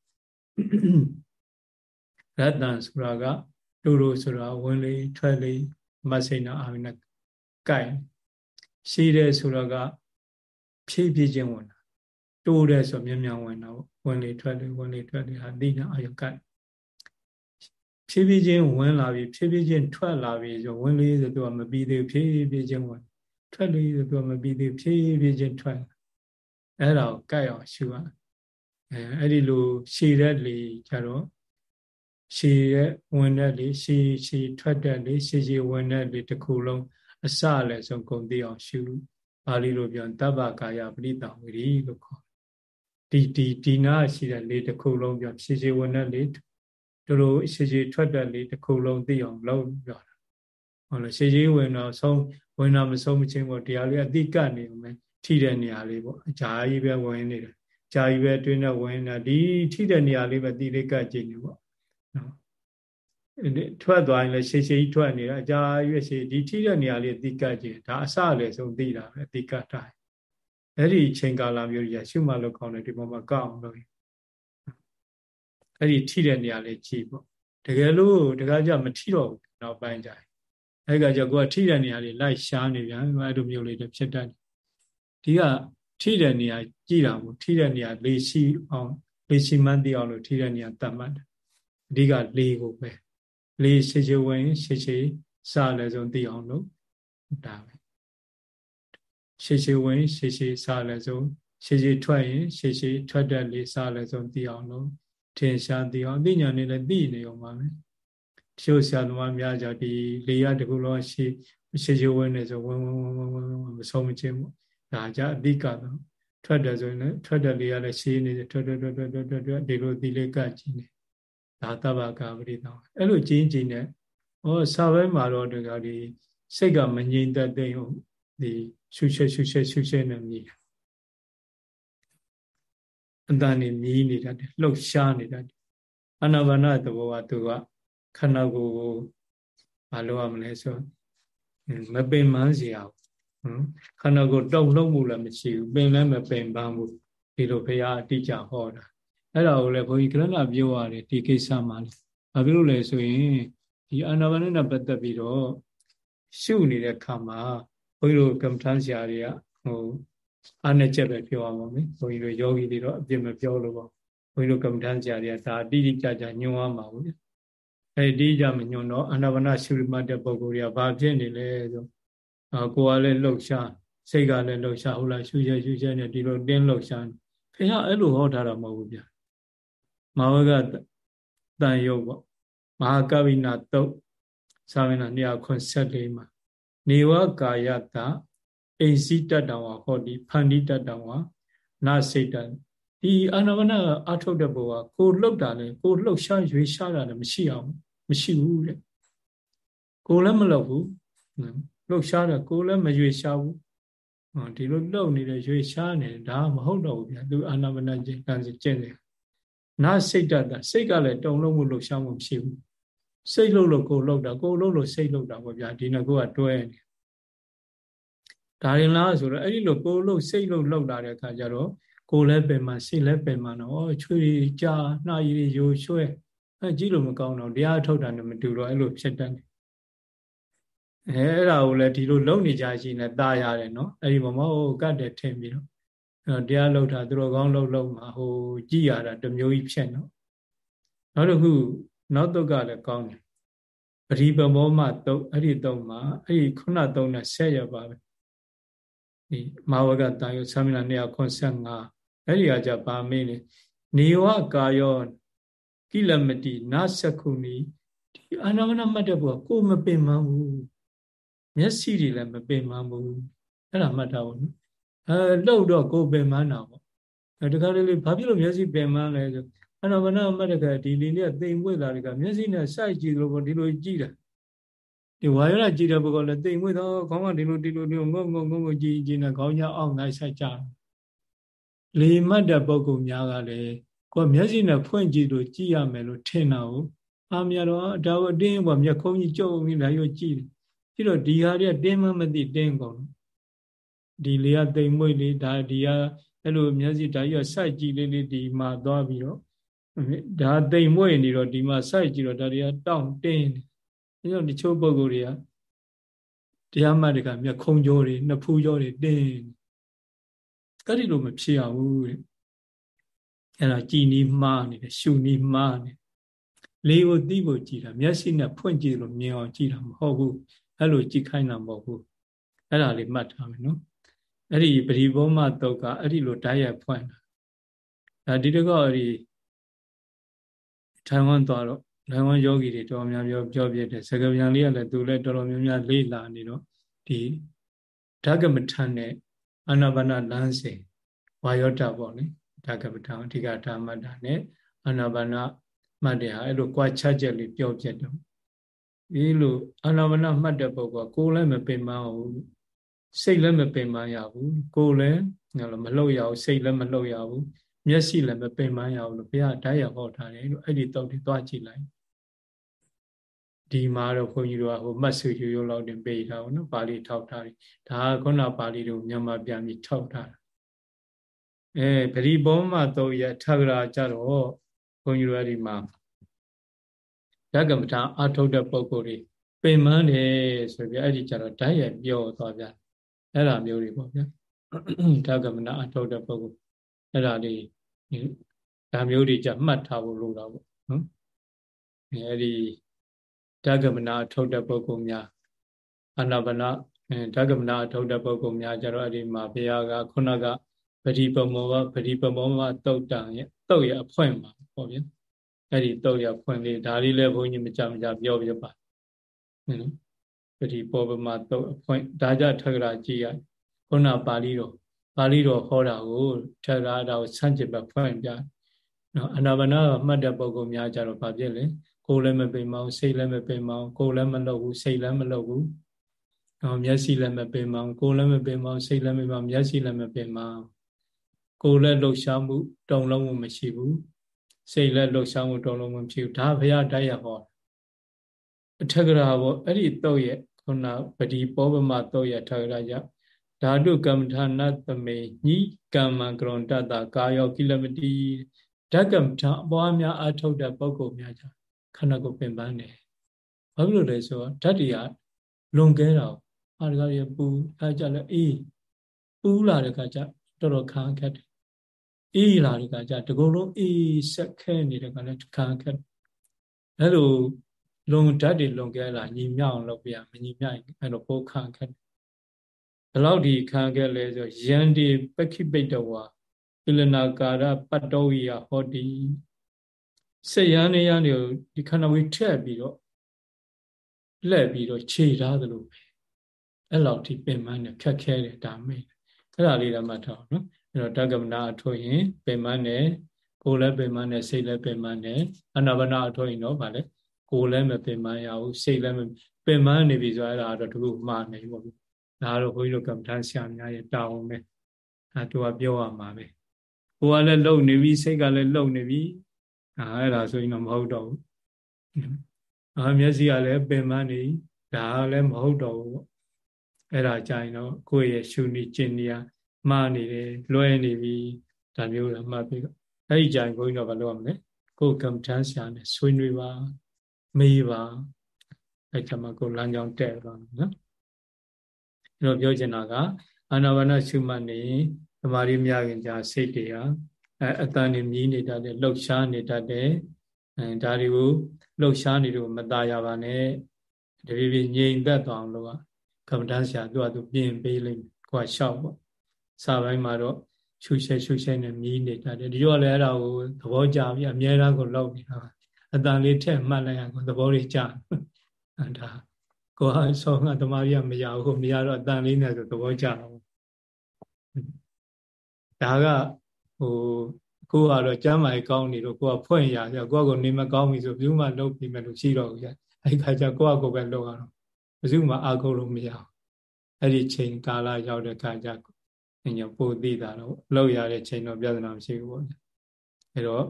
ရတ္တန်ဆိုတာကတူတူဆိုတာဝင်လေထွက်လေ မဆိနာအာမနကိုင်ရှိတယ်ဆိုတော့ကဖြည့်ဖြည့်ချင်းဝင်တာတိုးတယ်ဆိုမြန်မြန်ဝင်တာဝင်လေထွက်လေဝင်လေထွက်လေဟာတိညာအာယကိုင်ဖြည်းဖြည်းချင်းဝင်လာပြီဖြည်းဖြည်းချင်းထွက်လာပြီဆိုဝင်လေဆိုသူကမပြီးသေးဖြည်းဖြည်းချင်းဝင်ထွက်လေဆိုသူကမပြီးသေးဖြည်းဖြည်းချင်းထွက်အဲ့ဒါကိုကိုက်အောင်ရှုရအဲအဲ့ဒီလိုရှည်တဲ့လေကြတော့ ရှည်တဲ့ဝင်တဲ့လေရှည်ရှည်ထွက်တဲ့လေရှည်ရှည်ဝင်တဲ့လေတစ်ခုလုံးအစလည်းဆုံးကုန်သိအောင်ရှုပါဠိလိုပြောတဗ္ဗကာယပရိတဝိရိလို့ခေါ်ဒီဒီဒီနာရှိတဲ့လေတစ်ခုလုံးပြောရှည်ရှည်ဝင်တဲ့လေတို့လိုရှည်ရှည်ထွက်တဲ့လေတစ်ခုလုံးသိအောင်လုပ်ပြောတာဟုတ်လားရှည်ရှည်ဝင်တော့ဆုံးဝင်တော့မဆုံးမချင်းပေါ့တရားလေးအတိကနေအောင်ထိတဲ့နေရာလေးပေါ့အကြာကြီးပဲဝင်နေတယ်ကြာကြီးပဲတွင်းနဲ့ဝင်နေတာဒီထိတဲ့နေရာလေးပဲတိလေးကကြည့်နေပေါ့ နော်ထွက်သွားရင်လည်းရှည်ရှည်ကြီးထွက်နေတာအကြာရွေ့ရှည်ဒီထိတဲ့နေရာလေးတိကကြည့်ဒါအစလည်းဆုံးသိတာပဲတိကတိုင်းအဲ့ဒီချိန်ကာလမျိုးကြီးရှုမှတ်လို့ကောင်းတယ်ဒီပေါ်မှာကောက်အောင်လုပ်ရင်အဲ့ဒီထိတဲ့နေရာလေးကြည့်ပေါ့တကယ်လို့တကယ်ကြမထိတော့ဘူးနောက်ပိုင်းကျရင်အဲ့ကကြကိုကထိတဲ့နေရာလေးလိုက်ရှားနေပြန်အဲ့လိုမျိုးလေးတွေဖြစ်တတ်တယ်ဒီကထိတဲ့နေရာကြည့်တာမို့ထိတဲ့နေရာလေရှိအောင်လေရှိမှန်းသိအောင်လို့ထိတဲ့နေရာတတ်မှတ်တယ်အ ဓိကလေကိုပဲလေရှိရှိဝင်ရှိရှိစလည်းဆုံးသိအောင်လို့ဒါပဲရှိရှိဝင်ရှိရှိစလည်းဆုံးရှိရှိထွက်ရင်ရှိရှိထွက်တဲ့လေစလည်းဆုံးသိအောင်လို့ထင်ရှားသိအောင်အသိဉာဏ်နဲ့လည်းသိနေအောင်ပါပဲတချို့ဆရာသမားများကြဒီလေရတကူလုံးရှိရှိရှိဝင်နေဆိုဝင်ဝင်ဝင်ဝင်ဝင်မဆုံးမချင်းပေါ့ဒါကြအဓိကတော့ထွက်တယ်ဆိုရင်လည်းထွက်တယ်လေးရလည်းရှင်းနေတယ်ထွက်ထွက်ထွက်ထွက်ထွက်ထွက်ဒီလိုဒီလေးကကြည့်နေ ဒါတဘကပရိသောအဲ့လိုကြင်းကြည့်နေဟောစာပဲမှာတော့ဒီကဒီစိတ်ကမငြိမ်သက်တဲ့ဟုတ်ဒီရှုရှက်ရှုရှက်ရှုရှက်နေမြည်အတန်နေမြည်နေတတ်တယ်လှုပ်ရှားနေတတ်တယ်အနာဘာနာသဘောကသူကခန္ဓာကိုယ်ကိုမလုပ်ရမလဲဆိုမပင်မန်းစီအောင်ခန္ဓာကိုယ်တုံလုံးမှုလည်းမရှိဘူးပင်လည်းမပင်ပန်းဘူးဒီလိုဘုရားအတိအကျဟောတာ အဲ့ဒါကိုလည်းဘုန်းကြီးကရဏပြောရတယ်ဒီကိစ္စမှာလေဘာဖြစ်လို့လဲဆိုရင်ဒီအာနာပါနနဲ့ပတ်သက်ပြီးတော့ရှုနေတဲ့ခါမှာဘုန်းကြီးတို့ကမ္မထမ်းဆရာတွေကဟိုအားနဲ့ချက်ပဲပြောအောင်ပါမယ်ဘုန်းကြီးတို့ယောဂီတွေတော့အပြစ်မပြောလို့ပါဘုန်းကြီးတို့ကမ္မထမ်းဆရာတွေကဒါအတိအကျကျညွှန်အောင်ပါဘူးအဲဒီကြမညွှန်တော့အာနာပါနရှုမှတ်တဲ့ပုဂ္ဂိုလ်တွေကဘာဖြစ်နေလဲဆိုအာကိုယ်ကလည်းလှုပ်ရှားစိတ်ကလည်းလှုပ်ရှားဟုတ်လားရှူရရှူရနဲ့ဒီလိုတင်းလှုပ်ရှားဖေကအဲ့လိုဟောထားတာမဟုတ်ဘူးဗျာ မဝကတန်ယုတ်ပေါ့မဟာကဝိနာတုတ်သာဝနာ284မှာနေဝကာယတအိစီတတံဝဟောဒီဖန္တိတတံဝနာစိတ်တံဒီအာနဝနအထုတ်တဲ့ဘောကကိုလှုပ်တာလဲကိုလှုပ်ရှားရွေရှားတာလည်းမရှိအောင်မရှိဘူးတဲ့ကိုလည်းမလှုပ်ဘူးလှုပ်ရှားတယ်ကိုလည်းမရွေရှားဘူးဒီလိုလှုပ်နေတယ်ရွေရှားနေတယ်ဒါမဟုတ်တော့ဘူးဗျာသူအာနာမနာကျင့်ကံကျင့်တယ် နာစိတ်တတ်တာစိတ်ကလည်းတုံလုံးမှုလှုပ်ရှားမှုမရှိဘူးစိတ်လှုပ်လို့ကိုလှုပ်တာကိုလှုပ်လို့စိတ်လှုပ်တာပေါ့ဗျာဒီနှစ်ခုကတွဲနေဒါရင်လားဆိုတော့အဲ့ဒီလိုကိုလှုပ်စိတ်လှုပ်လှုပ်လာတဲ့အခါကျတော့ကိုယ်လည်းပင်မစိတ်လည်းပင်မတော့ချွေကြာနှာရည်ရိုးရွှဲအဲကြည့်လို့မကောင်းတော့တရားထုတ်တာနဲ့မတူတော့အဲ့လိုဖြစ်တတ်တယ်အဲအဲ့ဒါကိုလည်းဒီလိုလုံနေကြရှိနေตาရတယ်နော်အဲ့ဒီပေါ်မှာဟိုကတ်တယ်ထင်ပြီးတော့ အဲတရားလှုပ်တာသူတော်ကောင်းလှုပ်လှုပ်မှာဟိုကြည်ရတာတမျိုးကြီးဖြစ်နော်နောက်တစ်ခုနောက်တော့ကလည်းကောင်းတယ်ပရိပမောမတုတ်အဲ့ဒီတုတ်မှာအဲ့ဒီခုနတုတ်နဲ့ဆက်ရပါပဲဒီမာဝကတာယသမိနာ285အဲ့ဒီကကြပါမင်းလေနေဝကာယောကိလမတိနာသခုနီဒီအာနာမနမှတ်တဲ့ဘုရားကိုမပင်မဘူးမျက်စိတွေလည်းမပင်မဘူးအဲ့ဒါမှတ်တာဘူးနော် အဲလှုပ်တော့ကိုပင်မနာပေါ့အဲတခါလေးလေးဘာဖြစ်လို့မျက်စိပင်မလဲဆိုအာနာမနမှတ်တဲ့ကဒီလေးလေးကတိမ်မွေ့လာတဲ့ကမျက်စိနဲ့စိုက်ကြည့်လို့ပေါ့ဒီလိုကြည့်တာဒီဝါရဏကြည့်တဲ့ပုဂ္ဂိုလ်လည်းတိမ်မွေ့တော့ခေါင်းကဒီလိုဒီလိုဒီလိုငုံငုံငုံငုံကြည့်ကြည့်နေခေါင်းကြောက်အောင်နိုင်ဆိုင်ကြလေမတ်တဲ့ပုဂ္ဂိုလ်များကလည်းကိုယ်မျက်စိနဲ့ဖွင့်ကြည့်လို့ကြည့်ရမယ်လို့ထင်တာကိုအာမြတော့ဒါကိုတင်းပေါ့မျက်ခုံးကြီးကြုံပြီးလာရောကြည့်တယ်ပြီးတော့ဒီဟာတွေကတင်းမမသိတင်းကုန် ဒီလေးကတိမ်မွေ့လေးဒါဒီကအဲ့လိုမျက်စိဒါကြီးကစိုက်ကြည့်လေးလေးဒီမှာသွားပြီးတော့ဒါတိမ်မွေ့နေတော့ဒီမှာစိုက်ကြည့်တော့ဒါတွေကတောင့်တင်းတယ်အဲကြောင့်ဒီချို့ပုံကိုယ်တွေကတရားမှတ်တကမျက်ခုံးကြောတွေနှစ်ဖူးကြောတွေတင်းအဲ့ဒီလိုမဖြစ်အောင်တဲ့အဲ့ဒါကြည်နီးမှားနေတယ်ရှုနီးမှားနေလေးကိုသိဖို့ကြည်တာမျက်စိနဲ့ဖွင့်ကြည့်လို့မြင်အောင်ကြည်တာမဟုတ်ဘူးအဲ့လိုကြည်ခိုင်းတာမဟုတ်ဘူးအဲ့ဒါလေးမှတ်ထားမယ်နော် အဲ့ဒီပရိဘောမတုတ်ကအဲ့ဒီလိုဓာတ်ရိုက်ဖွင့်တာဒါဒီတကောအဲ့ဒီထိုင်ဝမ်သွားတော့ထိုင်ဝမ်ယောဂီတွေတော်များများပြောပြတယ်စကားပြန်လေးကလည်းသူလည်းတော်တော်များများလေးလာနေတော့ဒီဓကမထန်နဲ့အာနာပါနလမ်းစဉ်ဝါယောတပေါ့လေဓကမထန်အဓိကဓမ္မတာနဲ့အာနာပါနမှတ်တယ်ဟာအဲ့လိုကြွားချက်ချက်လေးပြောပြတယ်ဒီလိုအာနာပါနမှတ်တဲ့ပုဂ္ဂိုလ်ကိုယ်လည်းမပင်မအောင် စိတ်လည်းမပင်မရဘူးကိုယ်လည်းမလှုပ်ရဘူးစိတ်လည်းမလှုပ်ရဘူးမျက်စိလည်းမပင်ပန်းရဘူးလို့ဘုရားတရားဟောထားတယ်လို့အဲ့ဒီတောက်တွေသွားကြည့်လိုက်ဒီမှာတော့ခွန်ကြီးတို့ကဟိုမတ်ဆူရိုးရိုးလောက်တင်ပေးထားဘူးနော်ပါဠိထောက်ထားတယ်ဒါကခုနပါဠိတို့မြန်မာပြန်ပြီးထောက်ထားတာအဲပရိဘောမတော့ရထဂရာကြတော့ခွန်ကြီးတို့အဲ့ဒီမှာဓကမ္မထာအထုတ်တဲ့ပုံကိုယ်တွေပင်မန်းတယ်ဆိုပြီးအဲ့ဒီကြတော့ဓာတ်ရပြောသွားပြ အဲ့ဒါမျိုးတွေပေါ့ဗျာဓကမ္မနာအထုတ်တဲ့ပုံကိုအဲ့ဒါလေးဒါမျိုးတွေကြမှတ်ထားဖို့လိုတာပေါ့နော်အဲဒီဓကမနာထုတ်တဲ့ပုဂ္ဂိုလ်များအနာဘနာဓကမနာထုတ်တဲ့ပုဂ္ဂိုလ်များကျတော့အဲ့ဒီမှာဘုရားကခုနကပရိပမောပရိပမောမတုတ်တံရဲ့တုတ်ရအဖွင့်ပါပေါ့ဗျာအဲ့ဒီတုတ်ရဖွင့်လေးဒါလေးလည်းဘုန်းကြီးမကြမကြပြောပြပါနော် ပရိပောပမတုတ်အဖွင့်ဒါကြထကရာကြည့်ရခုနပါဠိတော်ပါဠိတော်ဟောတာကိုထက်ရာတာကိုဆန့်ကျင်ဘက်ဖွင့်ပြနော်အနာဘာနာမှတ်တဲ့ပုံကောင်များကြတော့ဗာဖြစ်လေကိုယ်လည်းမပိန်မအောင်စိတ်လည်းမပိန်မအောင်ကိုယ်လည်းမလုပ်ဘူးစိတ်လည်းမလုပ်ဘူးနော်မျက်စိလည်းမပိန်မအောင်ကိုယ်လည်းမပိန်မအောင်စိတ်လည်းမပိန်မအောင်မျက်စိလည်းမပိန်မအောင်ကိုယ်လည်းလှုပ်ရှားမှုတုံလုံးမှုမရှိဘူးစိတ်လည်းလှုပ်ရှားမှုတုံလုံးမှုမရှိဘူးဒါဘုရားတိုက်ရဟော အထက်ကရာဘောအဲ့ဒီတော့ရဲ့ခုနပတိပောပမတော့ရဲ့ထက်ကရာကြဓာတုကမ္မထာနသမေညိကမ္မကရွန်တတကာယောကိလမတိဓကမ္မထာအပွားများအထုတ်တဲ့ပုဂ္ဂိုလ်များကြောင့်ခန္ဓာကိုယ်ပင်ပန်းတယ်ဘာဖြစ်လို့လဲဆိုတော့ဓာတ်တွေကလွန်ကဲတာအာရကရပူအဲကြလဲအေးပူလာတဲ့ခါကျတော်တော်ခံခက်တယ်အေးလာတဲ့ခါကျတကုံလုံးအေးဆက်ခဲနေတဲ့ခါလဲခံခက်အဲလို လွန်ဓာတ်တွေလွန်ကဲလာညီမြောက်အောင်လုပ်ပြရမညီမြောက်အဲ့လိုပိုခံခက်ဘလောက်ဒီခံခဲ့လဲဆိုယန္တိပက္ခိပိတဝါဣလနာကာရပတ္တောဝိယဟောတိစေယန္နေယနေကိုဒီခန္ဓာဝေးထက်ပြီးတော့လှည့်ပြီးတော့ခြေထားသလိုပဲအဲ့လောက်ထိပင်မနဲ့ခက်ခဲတယ်ဒါမေးအဲ့ဒါလေးတော့မှတ်ထားအောင်နော်အဲ့တော့တက္ကမနာအထုတ်ရင်ပင်မနဲ့ကိုယ်လည်းပင်မနဲ့စိတ်လည်းပင်မနဲ့အနာဘနာအထုတ်ရင်တော့ဗာလေ ကိုယ်လည်းမပင်မရဘူးစိတ်လည်းပင်မနေပြီဆိုအဲ့ဒါတော့တခုမှားနေပြီပေါ့ဒါတော့ဘုန်းကြီးတို့ကမ္ဘာထဆရာများရဲ့တာဝန်ပဲအဲသူကပြောရမှာပဲကိုယ်ကလည်းလုံနေပြီစိတ်ကလည်းလုံနေပြီအဲအဲ့ဒါဆိုရင်တော့မဟုတ်တော့ဘူးအာမျက်စိကလည်းပင်မနေဒါကလည်းမဟုတ်တော့ဘူးပေါ့အဲ့ဒါကြရင်တော့ကိုယ့်ရဲ့ရှုနေကျင်နေရမှားနေတယ်လွဲနေပြီဒါမျိုးလည်းမှတ်ပြီးတော့အဲ့ဒီကြိုင်ဘုန်းကြီးတော့မလုပ်ရမလဲကိုယ်ကမ္မထမ်းဆရာနဲ့ဆွေးနွေးပါ မေးပါအဲ့ကျမှကိုလမ်းကြောင်းတဲ့ပါနော်အဲ့တော့ပြောချင်တာကအာနာပါနရှုမှတ်နေသမာဓိမြခင်ကြာစိတ်တွေဟာအဲအတန်နေမြည်နေတတ်တယ်လှုပ်ရှားနေတတ်တယ်အဲဒါတွေကိုလှုပ်ရှားနေလို့မตายရပါနဲ့တဖြည်းဖြည်းငြိမ်သက်သွားအောင်လို့ကမ္မဋ္ဌာန်းဆရာသူ့အတူပြင်ပေးလိမ့်မယ်ကိုကရှောက်ပေါ့စာပိုင်းမှာတော့ရှုရှဲရှုရှဲနဲ့မြည်နေတတ်တယ်ဒီလိုလည်းအဲ့ဒါကိုသဘောကျပြီးအများအားကိုလောက်နေတာ အတန်လေးထက်မှတ်လိုက်ရကိုသဘောလေးကျအဲဒါကိုဟာဆောငါတမာရီကမရဘူးမရတော့အတန်လေးနဲ့ဆိုသဘောကျတော့ဒါကဟိုကိုကတော့ကျမ်းမာရေးကောင်းနေတော့ကိုကဖွင့်ရကြကိုကကိုနေမကောင်းပြီဆိုဘယ်သူမှလုပ်ပြီးမယ်လို့ရှိတော့ဘူးကြအဲ့ခါကျကိုကကိုပဲလုပ်ရတော့ဘယ်သူမှအာကုန်လို့မရအောင်အဲ့ဒီချိန်ကာလရောက်တဲ့ခါကျညပို့သိတာတော့လောက်ရတဲ့ချိန်တော့ပြဿနာမရှိဘူးပေါ့အဲ့တော့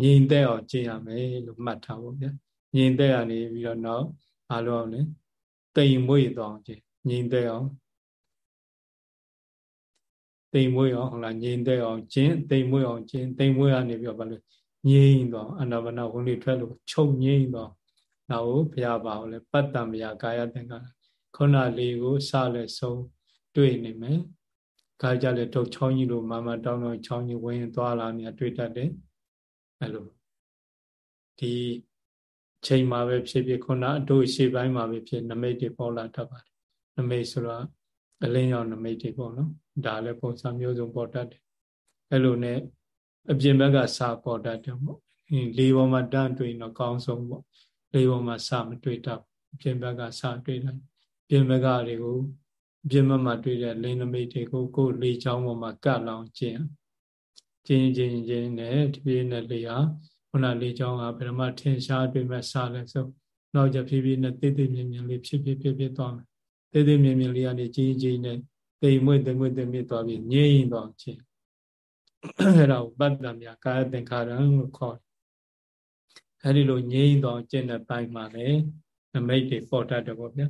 ငြိမ်သက်အောင်ကျင့်ရမယ်လို့မှတ်ထားဖို့ဗျငြိမ်သက်ရနေပြီးတော့နောက်အားလုံးအောင်လေတိမ်မွေ့သွားအောင်ကျင့်ငြိမ်သက်အောင်တိမ်မွေ့အောင်ဟုတ်လားငြိမ်သက်အောင်ကျင့်တိမ်မွေ့အောင်ကျင့်တိမ်မွေ့ရနေပြီးတော့ဘာလို့ငြိမ်သွားအနာဘနာဝင်လေထွက်လို့ချုပ်ငြိမ်သွားနောက်ဘုရားပါအောင်လေပတ္တံမြာကာယသင်္ကာခုနလေးကိုစလဲဆုံးတွေ့နေမယ်ခါကြလဲထုတ်ချောင်းကြီးလိုမာမတောင်းတော့ချောင်းကြီးဝင်သွားလာနေတွေ့တတ်တယ် အဲ့လိုဒီချိန်မှာပဲဖြစ်ဖြစ်ခုနအတို့ရှေ့ပိုင်းမှာပဲဖြစ်နမိတ်တွေပေါ်လာတတ်ပါတယ်နမိတ်ဆိုတော့အလင်းရောင်နမိတ်တွေပေါ့နော်ဒါလည်းပုံစံမျိုးစုံပေါ်တတ်တယ်အဲ့လိုနဲ့အပြင်ဘက်ကစာပေါ်တတ်တယ်ပေါ့လေပေါ်မှာတန်းတွေ့တော့ကောင်းဆုံးပေါ့လေပေါ်မှာစာမတွေ့တတ်အပြင်ဘက်ကစာတွေ့တယ်ပြင်ဘက်ကတွေကိုပြင်ဘက်မှာတွေ့တဲ့လင်းနမိတ်တွေကိုကိုယ်လေချောင်းပေါ်မှာကတ်လောင်ကျင် ကျင်းကျင်းကျင်းနဲ့ဒီပြည့်နဲ့လေဟာခုနလေချောင်းကဗရမထင်ရှားတွေ့မဲ့စာလဲဆိုနောက်ကြဖြည်းဖြည်းနဲ့တိတ်တိတ်မြင်မြင်လေးဖြစ်ဖြစ်ဖြစ်ဖြစ်သွားမယ်တိတ်တိတ်မြင်မြင်လေးကနေကြီးကြီးနဲ့တိမ်မွေ့တိမ်မွေ့တိမ်မွေ့သွားပြီးငြိမ်သွားခြင်းအဲ့ဒါကိုပတ္တမြာကာယသင်္ခါရံလို့ခေါ်တယ်အဲ့ဒီလိုငြိမ်သွားကျင့်တဲ့ပိုင်းမှာလည်းနမိတ်တွေပေါ်တတ်တယ်ပေါ့ဗျာ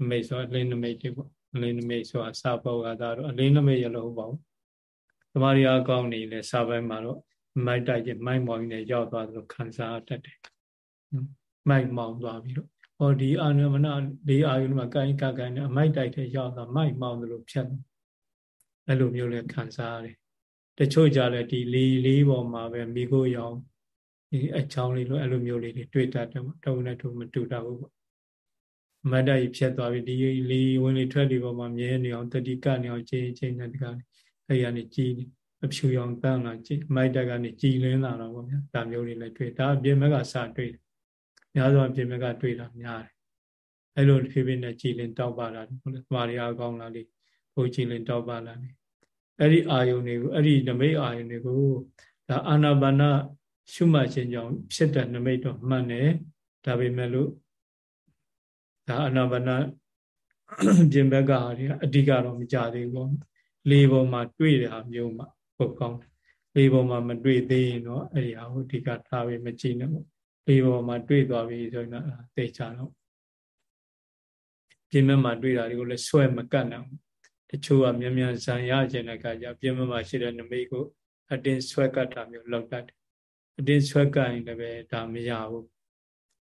နမိတ်ဆိုအလင်းနမိတ်တွေပေါ့အလင်းနမိတ်ဆိုတာစာပေါ်ကသာတော့အလင်းနမိတ်ရလို့ဟုတ်ပါဘူးသ မာဓိအကောင်းနေလဲစာပိုင်းမှာတော့မိုက်တိုက်ခြင်းမိုက်မောင်နေရောက်သွားသလိုခံစားတတ်တယ်မိုက်မောင်သွားပြီးတော့ဟောဒီအာနမနလေးအာယုန်မှာကိုင်းကကိုင်းနဲ့အမိုက်တိုက်တဲ့ရောက်သွားမိုက်မောင်သလိုဖြတ်အဲ့လိုမျိုးလဲခံစားရတယ်တချို့ကြလဲဒီလေးလေးပေါ်မှာပဲမိကိုရောင်ဒီအချောင်းလေးလိုအဲ့လိုမျိုးလေးတွေတွေ့တတ်တယ်ပေါ့တုံးနဲ့တုံးမတူတတ်ဘူးပေါ့မတ္တကြီးဖြတ်သွားပြီဒီလေးဝင်လေထွက်လေပေါ်မှာမြဲနေအောင်တတိကနေအောင်ချိန်ချိန်နဲ့တကား အဲ့ရနေကြီးနေအဖြူရောင်တန်းလာကြည့်မိုက်တက်ကနေကြည်လင်းလာတော့ဗောဗျာဒါမျိုးတွေလည်းတွေ့ဒါအပြင်ဘက်ကစတွေ့တယ်များသောအပြင်ဘက်ကတွေ့တာများတယ်အဲ့လိုဖြည်းဖြည်းနဲ့ကြည်လင်းတောက်ပါလာတယ်ဟုတ်လားသမာဓိအားကောင်းလာလိဘုကြည်လင်းတောက်ပါလာတယ်အဲ့ဒီအာယုန်တွေကိုအဲ့ဒီနမိတ်အာယုန်တွေကိုဒါအာနာပါနရှုမှတ်ခြင်းကြောင့်ဖြစ်တဲ့နမိတ်တော့မှန်တယ်ဒါပေမဲ့လို့ဒါအာနာပါနပြင်ဘက်ကဟာတွေအဓိကတော့မကြသေးဘူးပေါ့ လေပေါ်မှာတွေ့တဲ့ဟာမျိုးမှာပုတ်ကောင်းလေပေါ်မှာမတွေ့သေးရင်တော့အဲ့ဒီဟာကိုအဓိကထားပြီးမကြည့်နဲ့ပေါ့လေပေါ်မှာတွေ့သွားပြီဆိုရင်တော့သိချတော့ပြင်မဲ့မှာတွေ့တာတွေကိုလည်းဆွဲမကတ်နိုင်တချို့ကမြန်မြန်ဇံရခြင်းတဲ့အခါကျပြင်မဲ့မှာရှိတဲ့နမိတ်ကိုအတင်းဆွဲကတ်တာမျိုးလောက်တတ်တယ်အတင်းဆွဲကတ်ရင်လည်းပဲဒါမရဘူး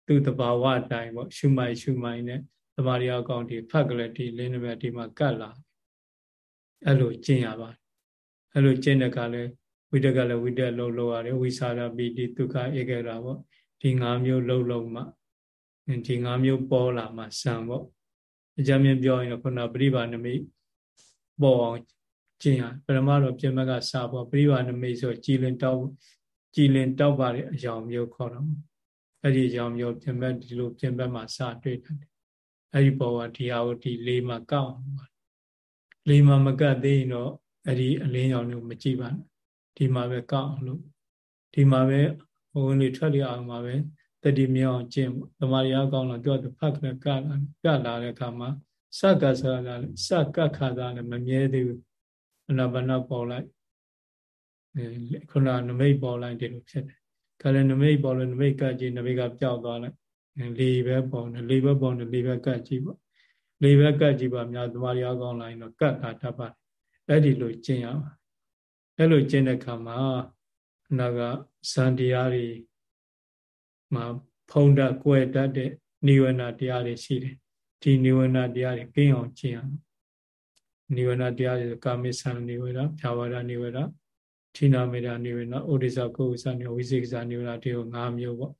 သူ့တဘာဝအတိုင်းပေါ့ရှုမိုက်ရှုမိုက်နဲ့တမာရီအကောင်ဒီဖတ်ကလေးဒီလင်းနမိတ်ဒီမှာကတ်လာ အဲ့လိုကျင့်ရပါတယ်အဲ့လိုကျင့်တဲ့ကလည်းဝိတကလည်းဝိတက်လုံးလုံးရတယ်ဝိစာရပိတိဒုက္ခဧကရာပေါ့ဒီ၅မျိုးလုံးလုံးမှဒီ၅မျိုးပေါ်လာမှစံပေါ့အကြမ်းမြင်ပြောရင်တော့ခုနပရိပါဏမိပေါ်အောင်ကျင့်ရပရမတော့ပြင်မကစာပေါ့ပရိပါဏမိဆိုကြည်လင်တောက်ကြည်လင်တောက်ပါတဲ့အကြောင်းမျိုးခေါ်တော့အဲ့ဒီအကြောင်းမျိုးပြင်ဘက်ဒီလိုပြင်ဘက်မှာစတွေ့တယ်အဲ့ဒီပေါ်ကဒီဟာကိုဒီလေးမှာကောက် လေးမှာမကတ်သေးရင်တော့အဲ့ဒီအလင်းရောင်တွေကိုမကြည့်ပါနဲ့ဒီမှာပဲကောက်အောင်လို့ဒီမှာပဲဝင်လေထွက်လေအောင်မှာပဲတတိမြောင်ကျင့်သမာရိယကောင်းလာသူကသူဖတ်ကကလာကလာတဲ့အခါမှာစကဆိုတာလည်းစကခါတာလည်းမမြဲသေးဘူးအနာဘနာပေါ်လိုက်ခုနနမိတ်ပေါ်လိုက်တယ်လို့ဖြစ်တယ်ခါလည်းနမိတ်ပေါ်လို့နမိတ်ကကြည့်နမိတ်ကပျောက်သွားလိုက်လေပဲပေါ်တယ်လေပဲပေါ်တယ်လေပဲကတ်ကြည့်ပေါ့ လေပဲကတ်ကြည့်ပါများသမာရိယကောင်းလာရင်တော့ကတ်တာတတ်ပါတယ်အဲ့ဒီလိုကျင့်ရပါအဲ့လိုကျင့်တဲ့အခါမှာနောက်ကဇန်တရားတွေမှာဖုံးတတ်၊ကွယ်တတ်တဲ့နိဝရဏတရားတွေရှိတယ်ဒီနိဝရဏတရားတွေကင်းအောင်ကျင့်ရအောင်နိဝရဏတရားတွေကာမိသံနိဝရဖြာဝရနိဝရဌိနာမေတာနိဝရဏဩဒိသကိုဥစနိဝိသေကစာနိဝရတရား၅မျိုးပေါ့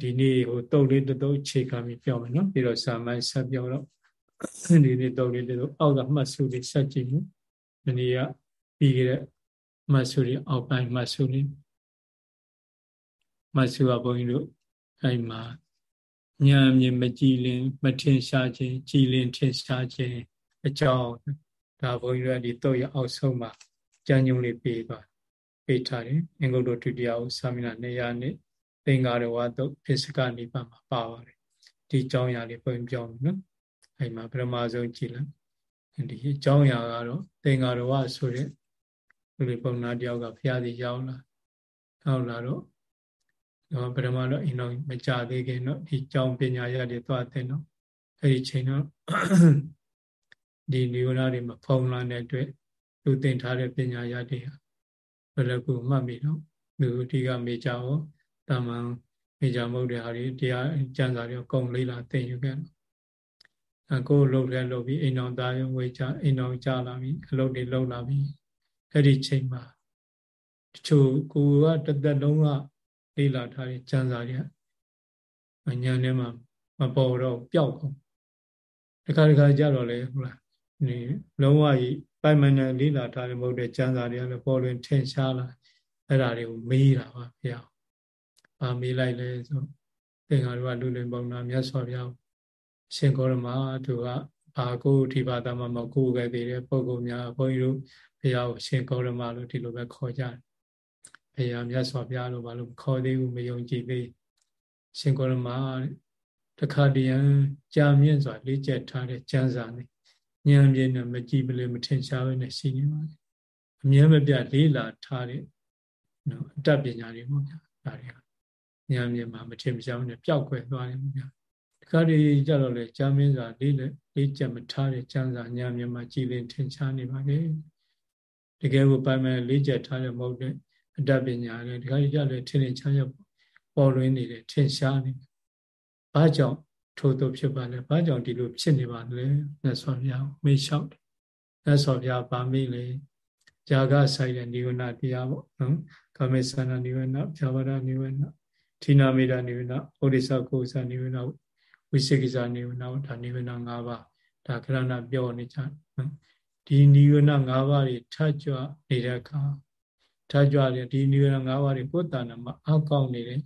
ဒီနေ့ဟိုတုတ်လေးတုတ်အခြေခံပြီးပြောမယ်နော်ပြီးတော့စာမိုင်းဆက်ပြောတော့ ဒီနေ့တုတ်လေးတုတ်အောက်ကမှတ်စုလေးဆက်ကြည့်မယ်ဒီနေ့ကပြီးခဲ့တဲ့မှတ်စုလေးအောက်ပိုင်းမှတ်စုလေးမှတ်စုကဘုန်းကြီးတို့အဲ့မှာညာမြင်မကြည်လင်မထင်ရှားခြင်းကြည်လင်ထင်ရှားခြင်းအကြောင်းဒါဘုန်းကြီးတို့ဒီတော့ရအောက်ဆုံးမှာကြံညုံလေးပေးပါပေးထားတယ်အင်္ဂုတ္တဒုတိယဥသာမိနာ200နှစ်သင်္ကာရဝတုဖိစကနိဗ္ဗာန်မှာပါပါတယ်ဒီအကြောင်းအရာလေးပုံပြောမယ်နော် အဲ့မှာပထမဆုံးကြည်လိုက်ဒီအကြောင်းအရာကတော့သင်္ကာရဝဆိုတဲ့လူတွေပုံနာတယောက်ကဘုရားစီရောက်လာရောက်လာတော့တော့ပထမတော့အိမ်တော်မကြသေးခင်တော့ဒီကြောင်ပညာရတွေသွားတဲ့နော်အဲ့ဒီချိန်တော့ဒီနိဝရဏတွေမဖုံးလာတဲ့အတွက်သူသင်ထားတဲ့ပညာရတွေဟာဘယ်လိုကူမှတ်မိတော့သူဒီကမေကြရောတာမန်မေကြမဟုတ်တဲ့ဟာတွေတရားကျမ်းစာတွေအကုန်လေးလာသင်ယူခဲ့တော့ အကိုလှုပ်လဲလှုပ်ပြီးအိမ်တော်သားရုံဝေချအိမ်တော်ကြလာပြီအလုပ်တွေလှုပ်လာပြီအဲ့ဒီချိန်မှာတချို့ကိုကတသက်လုံးကလေ့လာထားတဲ့ကျမ်းစာတွေအညာထဲမှာမပေါ်တော့ပျောက်ကုန်တခါတခါကြတော့လေဟုတ်လားဒီလုံးဝကြီးပိုင်မနဲ့လေ့လာထားတဲ့မဟုတ်တဲ့ကျမ်းစာတွေကလည်းပေါ်လွင်ထင်ရှားလာအဲ့ဒါတွေကိုမေးတာပါဘုရား။ဘာမေးလိုက်လဲဆိုသင်္ဃာတို့ကလူလင်ပုံနာမြတ်စွာဘုရား ရှင်ကောရမသူကဘာကိုဒီဘာသာမှာမကိုယ်ခဲ့သေးတဲ့ပုဂ္ဂိုလ်များဘုန်းကြီးတို့ဘုရားကိုရှင်ကောရမလို့ဒီလိုပဲခေါ်ကြတယ်ဘုရားမြတ်စွာဘုရားလို့ဘာလို့ခေါ်သေးဘူးမယုံကြည်သေးရှင်ကောရမတခါတည်းကြာမြင့်စွာလေးကျက်ထားတဲ့ကျမ်းစာနဲ့ဉာဏ်ပြည့်နဲ့မကြည်ပလေမထင်ရှားဘဲနဲ့ရှိနေပါလေအမြဲမပြတ်လေးလာထားတဲ့နော်အတတ်ပညာတွေပေါ့ဗျာဒါတွေကဉာဏ်မြင်မှာမထင်ရှားဘဲနဲ့ပျောက်ကွယ်သွားတယ်ပေါ့ဗျာတ ခါတည်းကြတော့လေကြာမြင့်စွာလေးလေးကျက်မထားတဲ့ကျမ်းစာဉာဏ်မြင်မှာကြည်လင်ထင်ရှားနေပါလေတကယ်ကိုပိုင်မဲ့လေးကျက်ထားတဲ့မဟုတ်တဲ့အတတ်ပညာတွေဒီခါကြီးကြလေထင်ထင်ရှားရှားပေါ်လွင်နေတယ်ထင်ရှားနေတယ်ဘာကြောင့်ထို့သို့ဖြစ်ပါလဲဘာကြောင့်ဒီလိုဖြစ်နေပါလဲမြတ်စွာဘုရားမေးလျှောက်တယ်မြတ်စွာဘုရားဗာမေးလေဇာကဆိုင်တဲ့နိဝရဏတရားပေါ့နော်ကာမေသနာနိဝရဏဖြာဝရနိဝရဏဌိနာမေတာနိဝရဏဩရိသကိုသနိဝရဏ ဝိသေကိဇာနိဝရဏဒါနိဝရဏ၅ပါးဒါခရဏပြောနေကြနော်ဒီနိဝရဏ၅ပါးတွေထကြွနေတဲ့အခါထကြွတယ်ဒီနိဝရဏ၅ပါးတွေကိုယ်တဏ္ဍမှာအောက်ကောက်နေတယ်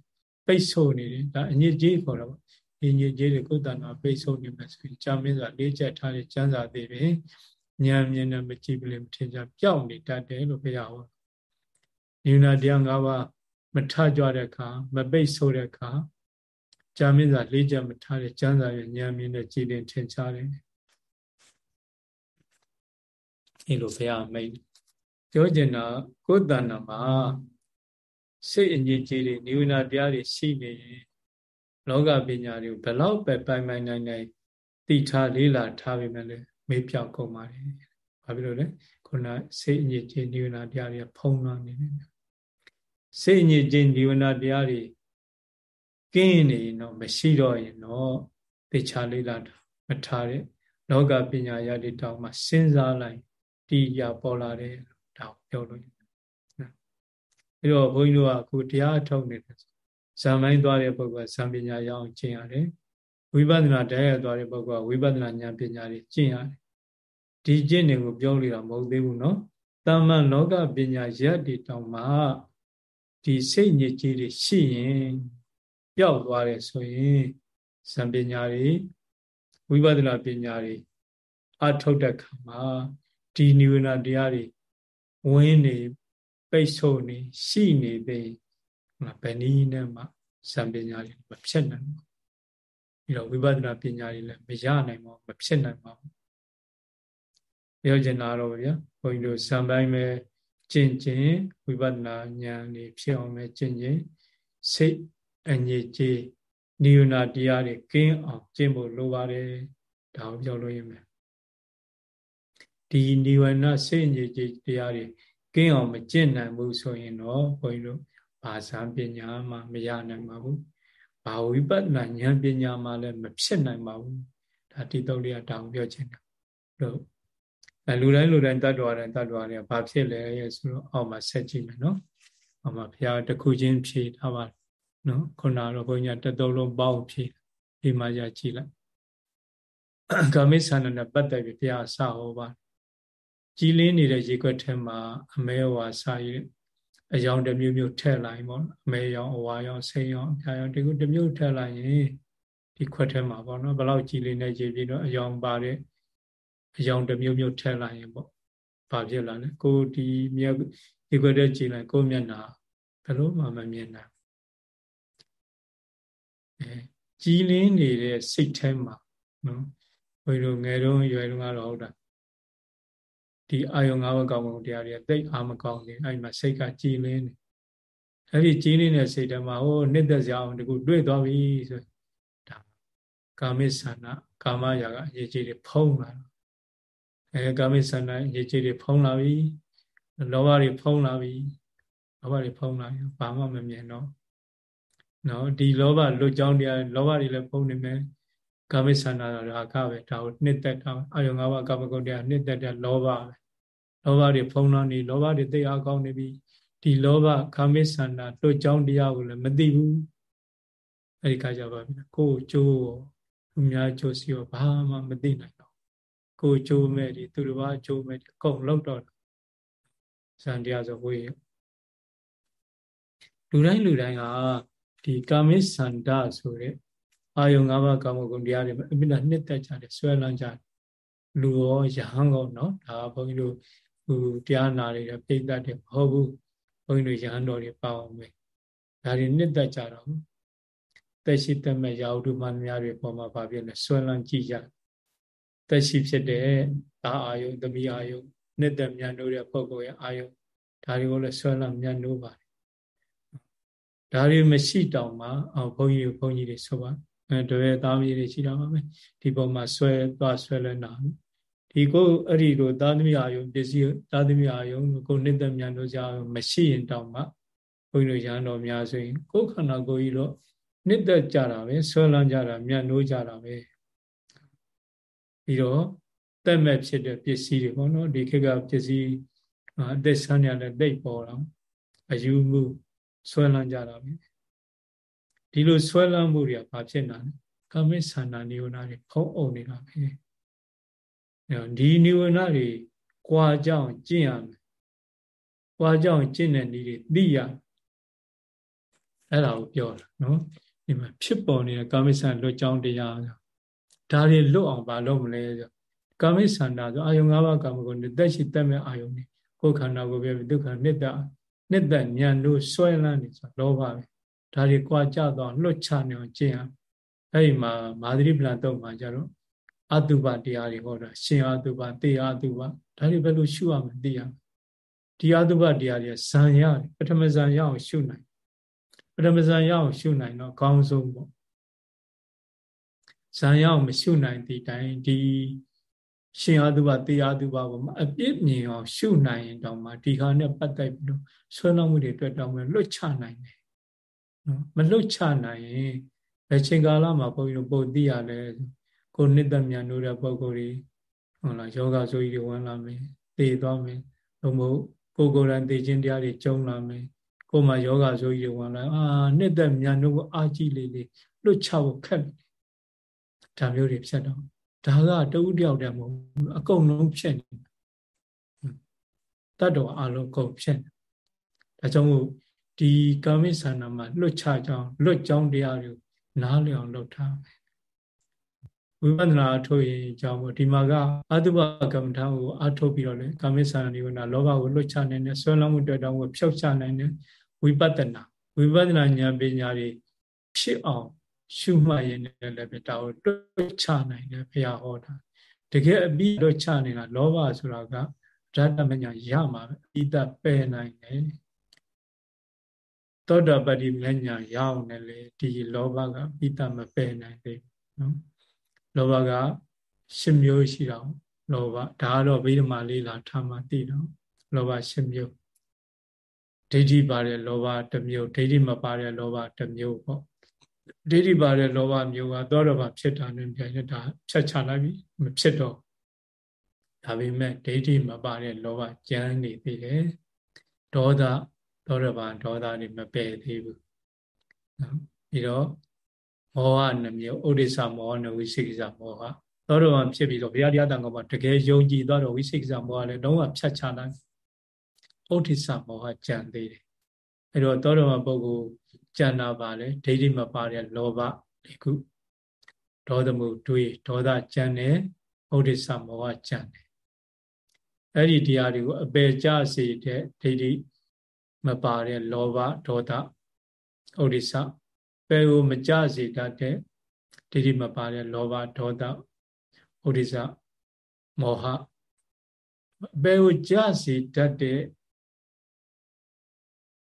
ပိတ်ဆို့နေတယ်ဒါအညစ်အကြေးခေါ်တာပေါ့ဒီညစ်ကြေးတွေကိုယ်တဏ္ဍပိတ်ဆို့နေမယ်ဆိုရင်ကြာမင်းစွာလေးချက်ထားတဲ့ကျမ်းစာသေးတယ်ဉာဏ်မြင်နဲ့မကြည့်ပလေမထင်ကြပျောက်နေတတ်တယ်လို့ဘုရားဟောနိဝရဏတရား၅ပါးမထကြွတဲ့အခါမပိတ်ဆို့တဲ့အခါ ကြာမင်းစွာလေးချက်မထားတဲ့ကျမ်းစာရဲ့ဉာဏ်မြင်နဲ့ကြည်တင်ထင်ရှားတယ်အဲလိုဘုရားမိတ်ပြောကျင်တာကိုယ်တဏ္ဍမှာစိတ်အငြိကြေးတွေနိဝရဏတရားတွေရှိနေရင်လောကပညာတွေကိုဘလောက်ပဲပိုင်ပိုင်နိုင်နိုင်သိထားလေးလာထားပြီမဲ့လေမေးပြောက်ကုန်ပါတယ်။ဘာဖြစ်လို့လဲ။ခုနစိတ်အညစ်အကြေးနိဝရဏတရားတွေဖုံးလွှမ်းနေတယ်။စိတ်အညစ်အကြေးနိဝရဏတရားတွေ ကင်းနေရင်တော့မရှိတော့ရင်တော့တေချာလေးလာမထားတဲ့လောကပညာရတဲ့တောင်မှစဉ်းစားလိုက်တိရပေါ်လာတယ်ဒါကိုပြောလို့ရတယ်။အဲတော့ဘုန်းကြီးတို့ကအခုတရားထုတ်နေတယ်ဇံပိုင်းသွားတဲ့ပုဂ္ဂိုလ်ကဇံပညာရအောင်ကျင့်ရတယ်။ဝိပဿနာတရားသွားတဲ့ပုဂ္ဂိုလ်ကဝိပဿနာဉာဏ်ပညာတွေကျင့်ရတယ်။ဒီကျင့်တွေကိုပြောလို့တော့မဟုတ်သေးဘူးနော်။တာမန်လောကပညာရတဲ့တောင်မှဒီစိတ်ညစ်ကြေးတွေရှိရင် ပျောက်သွားတယ်ဆိုရင်ဇံပညာတွေဝိပဿနာပညာတွေအထုတ်တဲ့ခါမှာဒီနိဝရဏတရားတွေဝင်းနေပိတ်ဆို့နေရှိနေသေးဘယ်နည်းနဲ့မှဇံပညာတွေမဖြစ်နိုင်ဘူးပြီးတော့ဝိပဿနာပညာတွေလည်းမရနိုင်ပါဘူးမဖြစ်နိုင်ပါဘူးပြောချင်တာတော့ဗျာဘုန်းကြီးတို့ဇံပိုင်းပဲကျင့်ခြင်းဝိပဿနာဉာဏ်တွေဖြစ်အောင်ပဲကျင့်ခြင်းစိတ် အငြိကြေးနိယနာတရားတွေကင်းအောင်ကျင့်ဖို့လိုပါတယ်ဒါကိုပြောလို့ရမယ်ဒီနိဝရဏစိတ်အငြိကြေးတရားတွေကင်းအောင်မကျင့်နိုင်ဘူးဆိုရင်တော့ဘုန်းကြီးတို့ဘာသာပညာမှမရနိုင်ပါဘူးဘာဝိပဿနာဉာဏ်ပညာမှလည်းမဖြစ်နိုင်ပါဘူးဒါတိတုတ်လေးကတောင်းပြောခြင်းလို့အဲလူတိုင်းလူတိုင်းတတ်တော်တယ်တတ်တော်တယ်ဘာဖြစ်လဲဆိုတော့အောက်မှာဆက်ကြည့်မယ်နော်အောက်မှာဘုရားတစ်ခုချင်းဖြေထားပါ နော်ခုနတော့ဘုန်းကြီးတတုံးလုံးပေါင်းဖြေဒီမှာရကြည့်လိုက်ကာမိသန္တနဲ့ပတ်သက်ပြီးဘုရားအစဟောပါကြီးလင်းနေတဲ့ရေခွက်ထဲမှာအမဲဝါစာရည်အယောင်တစ်မျိုးမျိုးထည့်လိုက်ပေါ့အမဲရောင်အဝါရောင်ဆိရောင်အပြာရောင်ဒီကိုတစ်မျိုးထည့်လိုက်ရင်ဒီခွက်ထဲမှာပေါ့နော်ဘလောက်ကြီးလေးနဲ့ရေပြီးတော့အယောင်ပါတဲ့အယောင်တစ်မျိုးမျိုးထည့်လိုက်ရင်ပေါ့ဘာဖြစ်လာလဲကိုဒီမြက်ဒီခွက်ထဲကြည့်လိုက်ကိုမျက်နှာဘယ်လိုမှမမြင်နိုင် အဲကြီးလင်းနေတဲ့စိတ်ထဲမှာနော်ဘယ်လိုငယ်တုန်းရွယ်တုန်းကတော့ဟုတ်တာဒီအာယုံ၅ဘကောင်းမှုတရားတွေတိတ်အာမကောင်းနေအဲ့မှာစိတ်ကကြည်လင်းနေအဲ့ဒီကြည်လင်းတဲ့စိတ်ထဲမှာဟိုနှစ်သက်စရာအောင်တကူတွေ့သွားပြီဆိုဒါကာမိဆန္ဒကာမရာကအရေးကြီးတွေဖုံးလာအဲကာမိဆန္ဒအရေးကြီးတွေဖုံးလာပြီလောဘတွေဖုံးလာပြီလောဘတွေဖုံးလာရင်ဘာမှမမြင်တော့ နော်ဒီလောဘလွတ်ကြောင်းတရားလောဘတွေလည်းဖုံးနေမယ်ကာမိဆန္ဒရာကပဲဒါကိုနှစ်သက်တာအာယုံ၅ပါးကာမဂုဏ်တရားနှစ်သက်တဲ့လောဘပဲလောဘတွေဖုံးလွှမ်းနေလောဘတွေသိအားကောင်းနေပြီဒီလောဘကာမိဆန္ဒလွတ်ကြောင်းတရားကိုလည်းမသိဘူးအဲဒီခါကျပါပြီကိုယ်ကျိုးသူများကျိုးစီရောဘာမှမသိနိုင်တော့ကိုယ်ကျိုးမဲ့ဒီသူတစ်ပါးကျိုးမဲ့အကုန်လောက်တော့ဇန်တရားဆိုဝေးလူတိုင်းလူတိုင်းက ဒီကာမိဆန္ဒဆိုတဲ့အာယုံ၅ပါးကာမဂုဏ်တရားတွေအမိနာနှစ်သက်ကြတယ်ဆွဲလန်းကြတယ်လူရောယဟန်ကောနော်ဒါဘုန်းကြီးတို့ဟိုတရားနာတွေပြိတ္တတွေမဟုတ်ဘူးဘုန်းကြီးတို့ယဟန်တော်တွေပါအောင်ပဲဒါတွေနှစ်သက်ကြတော့တက်ရှိတက်မဲ့ရာဟုတုမများတွေပေါ်မှာဗာပြလဲဆွဲလန်းကြည့်ကြတက်ရှိဖြစ်တဲ့ဒါအာယုံသမီးအာယုံနှစ်သက်မြတ်နိုးတဲ့ပုဂ္ဂိုလ်ရဲ့အာယုံဒါတွေကိုလည်းဆွဲလန်းမြတ်နိုးပါတယ် ဒါတွေမရှိတောင်မှအော်ဘုန်းကြီးဘုန်းကြီးတွေဆိုပါအဲတပည့်သားမီးတွေရှိတာပါပဲဒီပုံမှာဆွဲသွားဆွဲလဲနာဒီကိုအဲ့ဒီလိုသာသမီအာယုံပစ္စည်းသာသမီအာယုံကိုနှစ်သက်မြန်လို့ကြာမရှိရင်တောင်မှဘုန်းကြီးတို့ရဟန်းတော်များဆိုရင်ကိုယ်ခန္ဓာကိုယ်ကြီးတော့နှစ်သက်ကြတာပဲဆွဲလန်းကြတာမြန်လို့ကြတာပဲပြီးတော့တက်မဲ့ဖြစ်တဲ့ပစ္စည်းတွေပေါ့နော်ဒီခေတ်ကပစ္စည်းအသက်ဆန်းရတဲ့တိတ်ပေါ်တော့အယူမှု ဆွဲလန်းကြတာပဲဒီလိုဆွဲလန်းမှုတွေကဘာဖြစ်လာလဲကာမိဆန္ဒနိဝရဏတွေဖုံးအုပ်နေတာပဲဒီနိဝရဏတွေကြွာကြောင်ကျင့်ရမယ်ကြွာကြောင်ကျင့်တဲ့နည်းတွေသိရအဲ့ဒါကိုပြောတာနော်ဒီမှာဖြစ်ပေါ်နေတဲ့ကာမိဆန္ဒလွတ်ကြောင်းတရားဒါတွေလွတ်အောင်ဘာလုပ်မလဲဆိုကာမိဆန္ဒဆိုအာယုံ၅ပါးကာမဂုဏ်တွေတက်ရှိတက်မဲ့အာယုံတွေကိုယ်ခန္ဓာကိုယ်ပဲဒုက္ခနှစ်တ နှစ်သက်ဉာဏ်တို့ဆွဲလန်းနေဆိုလောဘပဲဒါတွေကြွာကြတော့လွတ်ချနေအောင်ကျင့်ရအဲ့ဒီမှာမာသရိပလန်တော့မှာကြတော့အတုပတရားတွေဟောတာရှင်အတုပတေအတုပဒါတွေဘယ်လိုရှုရမလဲသိရဒီအတုပတရားတွေဇံရတယ်ပထမဇံရအောင်ရှုနိုင်ပထမဇံရအောင်ရှုနိုင်တော့အကောင်းဆုံးပေါ့ဇံရအောင်မရှုနိုင်တဲ့တိုင်ဒီ ရှင်အတုပတေအတုပကိုအပြည့်မြင်အောင်ရှုနိုင်ရင်တောင်မှဒီခါနဲ့ပတ်သက်ပြီးတော့ဆွဲနှောက်မှုတွေအတွက်တောင်မှလွတ်ချနိုင်တယ်နော်မလွတ်ချနိုင်ရင်ဘယ်ချိန်ကာလမှာဘုန်းကြီးတို့ပို့သိရလဲကိုနှစ်သက်မြန်လို့တဲ့ပုံကိုယ်ကြီးဟုတ်လားယောဂဆိုကြီးတွေဝင်လာမယ်သိသွားမယ်ဘုံမို့ကိုကိုယ်တိုင်သိခြင်းတရားတွေကျုံလာမယ်ကိုမှယောဂဆိုကြီးတွေဝင်လာအာနှစ်သက်မြန်လို့အာကြည့်လေးလေးလွတ်ချဖို့ခက်ဒါမျိုးတွေဖြစ်တော့ ဒါကတဦးတယောက်တည်းမဟုတ်ဘူးအကုန်လုံးဖြစ်နေတတ်တော်အလုံးကုန်ဖြစ်နေဒါကြောင့်မို့ဒီကာမိဆန္ဒမှာလွတ်ချကြောင်းလွတ်ကြောင်းတရားတွေကိုနားလည်အောင်လုပ်ထားမယ်ဝိပဿနာအထုတ်ရင်ကြောင့်မို့ဒီမှာကအတုပကမ္မထာကိုအထုတ်ပြီးတော့လေကာမိဆန္ဒတွေကိုနာလောဘကိုလွတ်ချနိုင်တယ်ဆွဲလမ်းမှုတွေ့တောင်းကိုဖျောက်ချနိုင်တယ်ဝိပဿနာဝိပဿနာဉာဏ်ပညာတွေဖြစ်အောင် ရှုမှတ်ရင်လည်းပဲဒါကိုတွတ်ချနိုင်တယ်ဘုရားဟောတာတကယ်အပြီးတော့ချနေတာလောဘဆိုတာကဓာတမညာရမှာပဲဣတပယ်နိုင်တယ်သောတာပတ္တိမညာရအောင်လည်းဒီလောဘကပိတမပယ်နိုင်သေးနော်လောဘက၈မျိုးရှိတော့လောဘဒါကတော့ဗိဓမာလေးလာထားမှသိတော့လောဘ၈မျိုးဒိဋ္ဌိပါတဲ့လောဘတစ်မျိုးဒိဋ္ဌိမပါတဲ့လောဘတစ်မျိုးပေါ့ ဒိဋ္ဌိပါတဲ့လောဘမျိုးကသောတော်ဘာဖြစ်တာနဲ့ပြန်ရတာဖြတ်ချလိုက်ပြီမဖြစ်တော့ဒါပေမဲ့ဒိဋ္ဌိမပါတဲ့လောဘကြမ်းနေသေးတယ်ဒေါသသောတော်ဘာဒေါသတွေမပယ်သေးဘူးနော်ပြီးတော့မောဟနှမျိုးဥဒိစ္စမောဟနဲ့ဝိသိကိစ္စမောဟသောတော်ဘာဖြစ်ပြီးတော့ဘုရားတရားတန်ခါမှာတကယ်ယုံကြည်သောတော်ဝိသိကိစ္စမောဟလည်းလုံးဝဖြတ်ချလိုက်ဥဒိစ္စမောဟကြံသေးတယ်အဲ့တော့သောတော်ဘာပုဂ္ဂိုလ် ကြံတာပါလေဒိဋ္ဌိမပါတဲ့လောဘဒီခုဒေါသမှုတွေးဒေါသကြံတယ်ဥဒိစ္စမောဟကြံတယ်အဲ့ဒီတရားတွေကိုအပယ်ကျစေတဲ့ဒိဋ္ဌိမပါတဲ့လောဘဒေါသဥဒိစ္စပယ်ကိုမကြစေတတ်တဲ့ဒိဋ္ဌိမပါတဲ့လောဘဒေါသဥဒိစ္စမောဟအပယ်ကိုကြစေတတ်တဲ့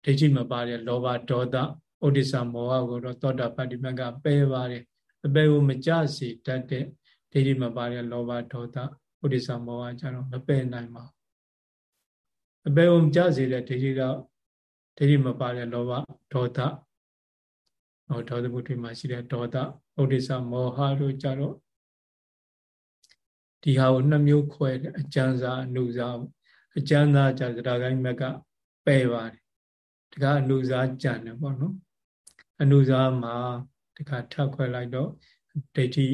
ဒိဋ္ဌိမပါတဲ့လောဘဒေါသ ဥဒိစ္စမောဟကိုတော့သောတာပတ္တိမကပယ်ပါတယ်အပယ်ကိုမကြစေတတ်တဲ့ဒိဋ္ဌိမပါတဲ့လောဘဒေါသဥဒိစ္စမောဟကြတော့မပယ်နိုင်ပါဘူးအပယ်ကိုမကြစေတဲ့ဒိဋ္ဌိကဒိဋ္ဌိမပါတဲ့လောဘဒေါသဟောဒေါသဘုဒ္ဓမှာရှိတဲ့ဒေါသဥဒိစ္စမောဟတို့ကြတော့ဒီဟာကိုနှစ်မျိုးခွဲတယ်အကျဉ်းစာအနုစာအကျဉ်းစာကြသဒ္ဒါကိုင်းမက်ကပယ်ပါတယ်တကအနုစာကြံတယ်ပေါ့နော် အနုစာမှာတကထပ်ခွဲလိုက်တော့ဒိဋ္ဌိ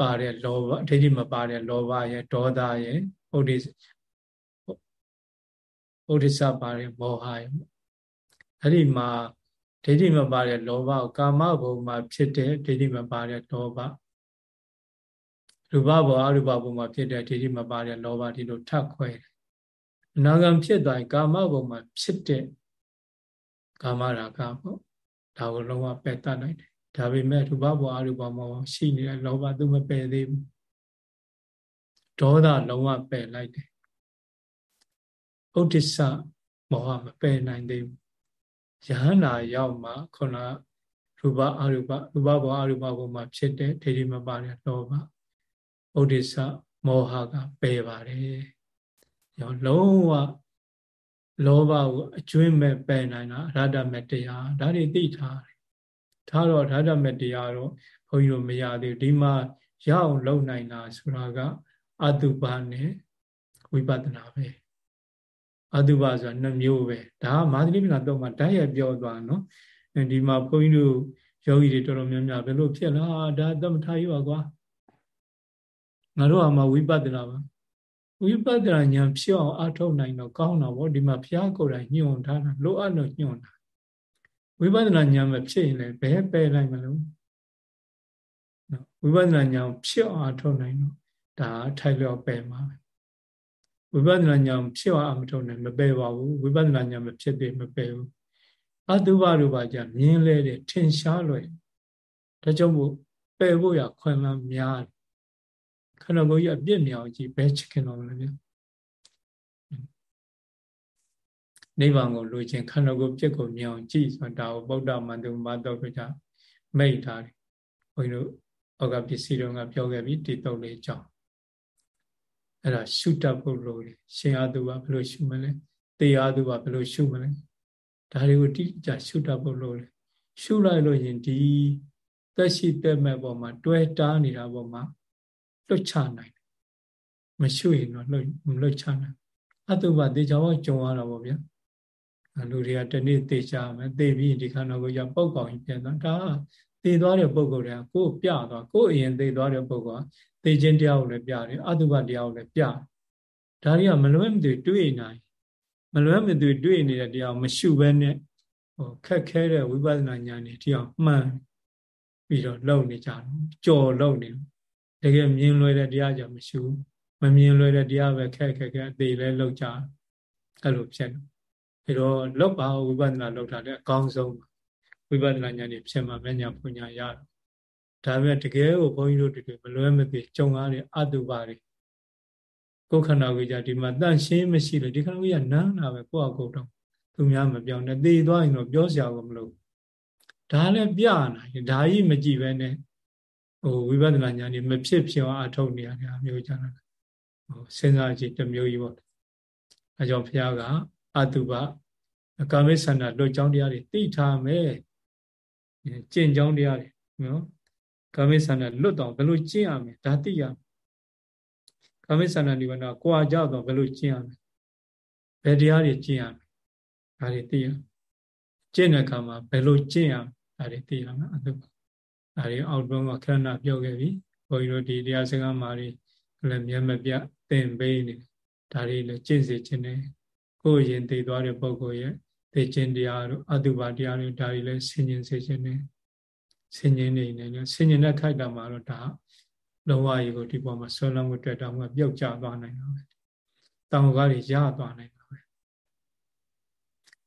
ပါတဲ့လောဘဒိဋ္ဌိမပါတဲ့လောဘရဲ့ဒေါသရဲ့ဥဒိဥဒိစ္စပါတဲ့မောဟရဲ့အဲ့ဒီမှာဒိဋ္ဌိမပါတဲ့လောဘကိုကာမဘုံမှာဖြစ်တဲ့ဒိဋ္ဌိမပါတဲ့လောဘရူပဘောအရူပဘုံမှာဖြစ်တဲ့ဒိဋ္ဌိမပါတဲ့လောဘဒီလိုထပ်ခွဲတယ်အနာဂံဖြစ်သွားရင်ကာမဘုံမှာဖြစ်တဲ့ ကာမရာဂပေါ့ဒါကိုလုံးဝပယ်တတ်နိုင်တယ်ဒါပေမဲ့ရူပဘောအရူပဘောရှိနေတဲ့လောဘသူမပယ်သေးဘူးဒေါသလုံးဝပယ်လိုက်တယ်ဥဒိစ္စမောဟမပယ်နိုင်သေးဘူးယဟန္တာရောက်မှခုနရူပအရူပရူပဘောအရူပဘောမှာဖြစ်တဲ့ဒိဋ္ဌိမပါတဲ့လောဘဥဒိစ္စမောဟကပယ်ပါတယ်ရောလုံးဝ လောဘကိုအကျွင်းမဲ့ပယ်နိုင်တာအရဟတမေတရားဒါတွေသိထားတယ်ထားတော့အရဟတမေတရားတော့ဘုန်းကြီးတို့မရသေးဘူးဒီမှာရအောင်လုပ်နိုင်တာဆိုတာကအတုပနဲ့ဝိပဿနာပဲအတုပဆိုတာနှမျိုးပဲဒါကမာသရိပနာတော့မှဓာတ်ရပြောသွားနော်ဒီမှာဘုန်းကြီးတို့ယောဂီတွေတော်တော်များများဘယ်လိုဖြစ်လားဒါသမထယူပါကွာငါတို့ကမှဝိပဿနာပါ ဝိပဿနာဉာဏ်ဖြစ်အောင်အထောက်နိုင်တော့ကောင်းတာဗောဒီမှာဘုရားကိုယ်တိုင်ညွှန်ထားတာလိုအပ်လို့ညွှန်တာဝိပဿနာဉာဏ်မဖြစ်ရင်လည်းဘယ်ပယ်နိုင်မလို့နော်ဝိပဿနာဉာဏ်ဖြစ်အောင်အထောက်နိုင်တော့ဒါထိုက်လျောက်ပယ်မှာပဲဝိပဿနာဉာဏ်ဖြစ်အောင်အထောက်နိုင်မပယ်ပါဘူးဝိပဿနာဉာဏ်မဖြစ်သေးမပယ်ဘူးအတုပတို့ပါကြမြင်လဲတဲ့ထင်ရှားလွယ်ဒါကြောင့်မို့ပယ်ဖို့ရခွင့်လန်းများတယ် ခန္ဓာကိုယ်ကြီးအပြစ်မြောင်ကြည့်ဘယ်ချခင်တော့မလဲဗျနိဗ္ဗာန်ကိုလိုချင်ခန္ဓာကိုယ်ပြစ်ကိုမြောင်ကြည့်ဆိုတာကိုဗုဒ္ဓမန္တုမတော်တို့ကြမိတ်ထားတယ်ဘုန်းကြီးတို့အောက်ကပစ္စည်းတော်ကပြောခဲ့ပြီဒီတော့လေးကြောင်းအဲ့ဒါရှုတတ်ဖို့လိုတယ်ရှင်အာသူကဘယ်လိုရှုမလဲတေအာသူကဘယ်လိုရှုမလဲဒါတွေကိုတိကျရှုတတ်ဖို့လိုတယ်ရှုလိုက်လို့ရင်ဒီသက်ရှိသက်မဲ့ပေါ်မှာတွဲတားနေတာပေါ်မှာ လွတ်ချနိုင်တယ်မရှိရင်တော့လွတ်မလွတ်ချနိုင်အတုပတေချာဝကြုံရတာပေါ့ဗျာလူတွေကတနေ့သေချာမယ်သေပြီးဒီခန္ဓာကိုယ်ရောက်ပုတ်ကောင်ကြီးပြန်သွားဒါကသေသွားတဲ့ပုံကိုယ်တွေကကိုယ်ပြသွားကိုယ်အရင်သေသွားတဲ့ပုံကသေခြင်းတရားကိုလည်းပြတယ်အတုပတရားကိုလည်းပြတယ်ဒါတွေကမလွဲမသွေတွေ့နိုင်မလွဲမသွေတွေ့နေတဲ့တရားမရှုဘဲနဲ့ဟိုခက်ခဲတဲ့ဝိပဿနာဉာဏ်တွေတရားမှန်ပြီးတော့လုံနေကြတယ်ကြော်လုံနေတယ် တကယ်မြင်လွယ်တဲ့တရားကြောင့်မရှိဘူးမမြင်လွယ်တဲ့တရားပဲခက်ခက်ခက်အသေးလဲလောက်ကြအဲ့လိုဖြစ်တယ်ဒါတော့လောက်ပါဝိပဿနာလောက်တာလည်းအကောင်းဆုံးဝိပဿနာဉာဏ်นี่ဖြစ်မှာမညာပညာရတယ်ဒါပေမဲ့တကယ်ကိုဘုန်းကြီးတို့တွေမလွဲမသွေကြုံရတဲ့အတုပါတွေကိုယ်ခန္ဓာကိုယ်ကြဒီမှာတန့်ရှင်းမရှိလို့ဒီခန္ဓာကိုယ်ကနန်းတာပဲကိုယ့်အကုတ်တော့သူများမပြောင်းနဲ့သေသွားရင်တော့ပြောစရာကိုမလိုဒါလည်းပြနိုင်ဒါကြီးမကြည့်ပဲနဲ့ ဟိုဝိပဿနာဉာဏ်นี่မဖြစ်ဖြစ်အောင်အထုတ်နေရတာမျိုးကြတာဟိုစဉ်းစားကြည့်တစ်မျိုးကြီးပေါ့အဲကြောင့်ဘုရားကအတုပကာမိဆန္ဒလွတ်ကြောင်းတရားတွေသိထားမယ်ကျင့်ကြောင်းတရားတွေနော်ကာမိဆန္ဒလွတ်တော့ဘယ်လိုကျင့်ရမလဲဒါသိရမယ်ကာမိဆန္ဒနိဗ္ဗာန်ကွာကြတော့ဘယ်လိုကျင့်ရမလဲဘယ်တရားတွေကျင့်ရမလဲဒါတွေသိရကျင့်တဲ့အခါမှာဘယ်လိုကျင့်ရမလဲဒါတွေသိရမယ်အတုပ ဒါတွေအောက်တွန်းမှာခရဏပြောခဲ့ပြီဘုန်းကြီးတို့ဒီတရားစကားမှာလည်းမျက်မပြသင်ပေးနေဒါတွေလည်းကျင့်စေခြင်းနဲ့ကိုယ်ရင်သိသွားတဲ့ပုဂ္ဂိုလ်ရဲ့သိခြင်းတရားတို့အတုပါတရားတွေဒါတွေလည်းဆင်ញင်စေခြင်းနဲ့ဆင်ញင်နေနေဆင်ញင်တဲ့ခိုက်တာမှာတော့ဒါလုံးဝရေကိုဒီပေါ်မှာဆွလုံးကိုတွေ့တာမှပြုတ်ကျသွားနိုင်တာပဲတောင်ကားတွေရသွားနိုင်တာပဲ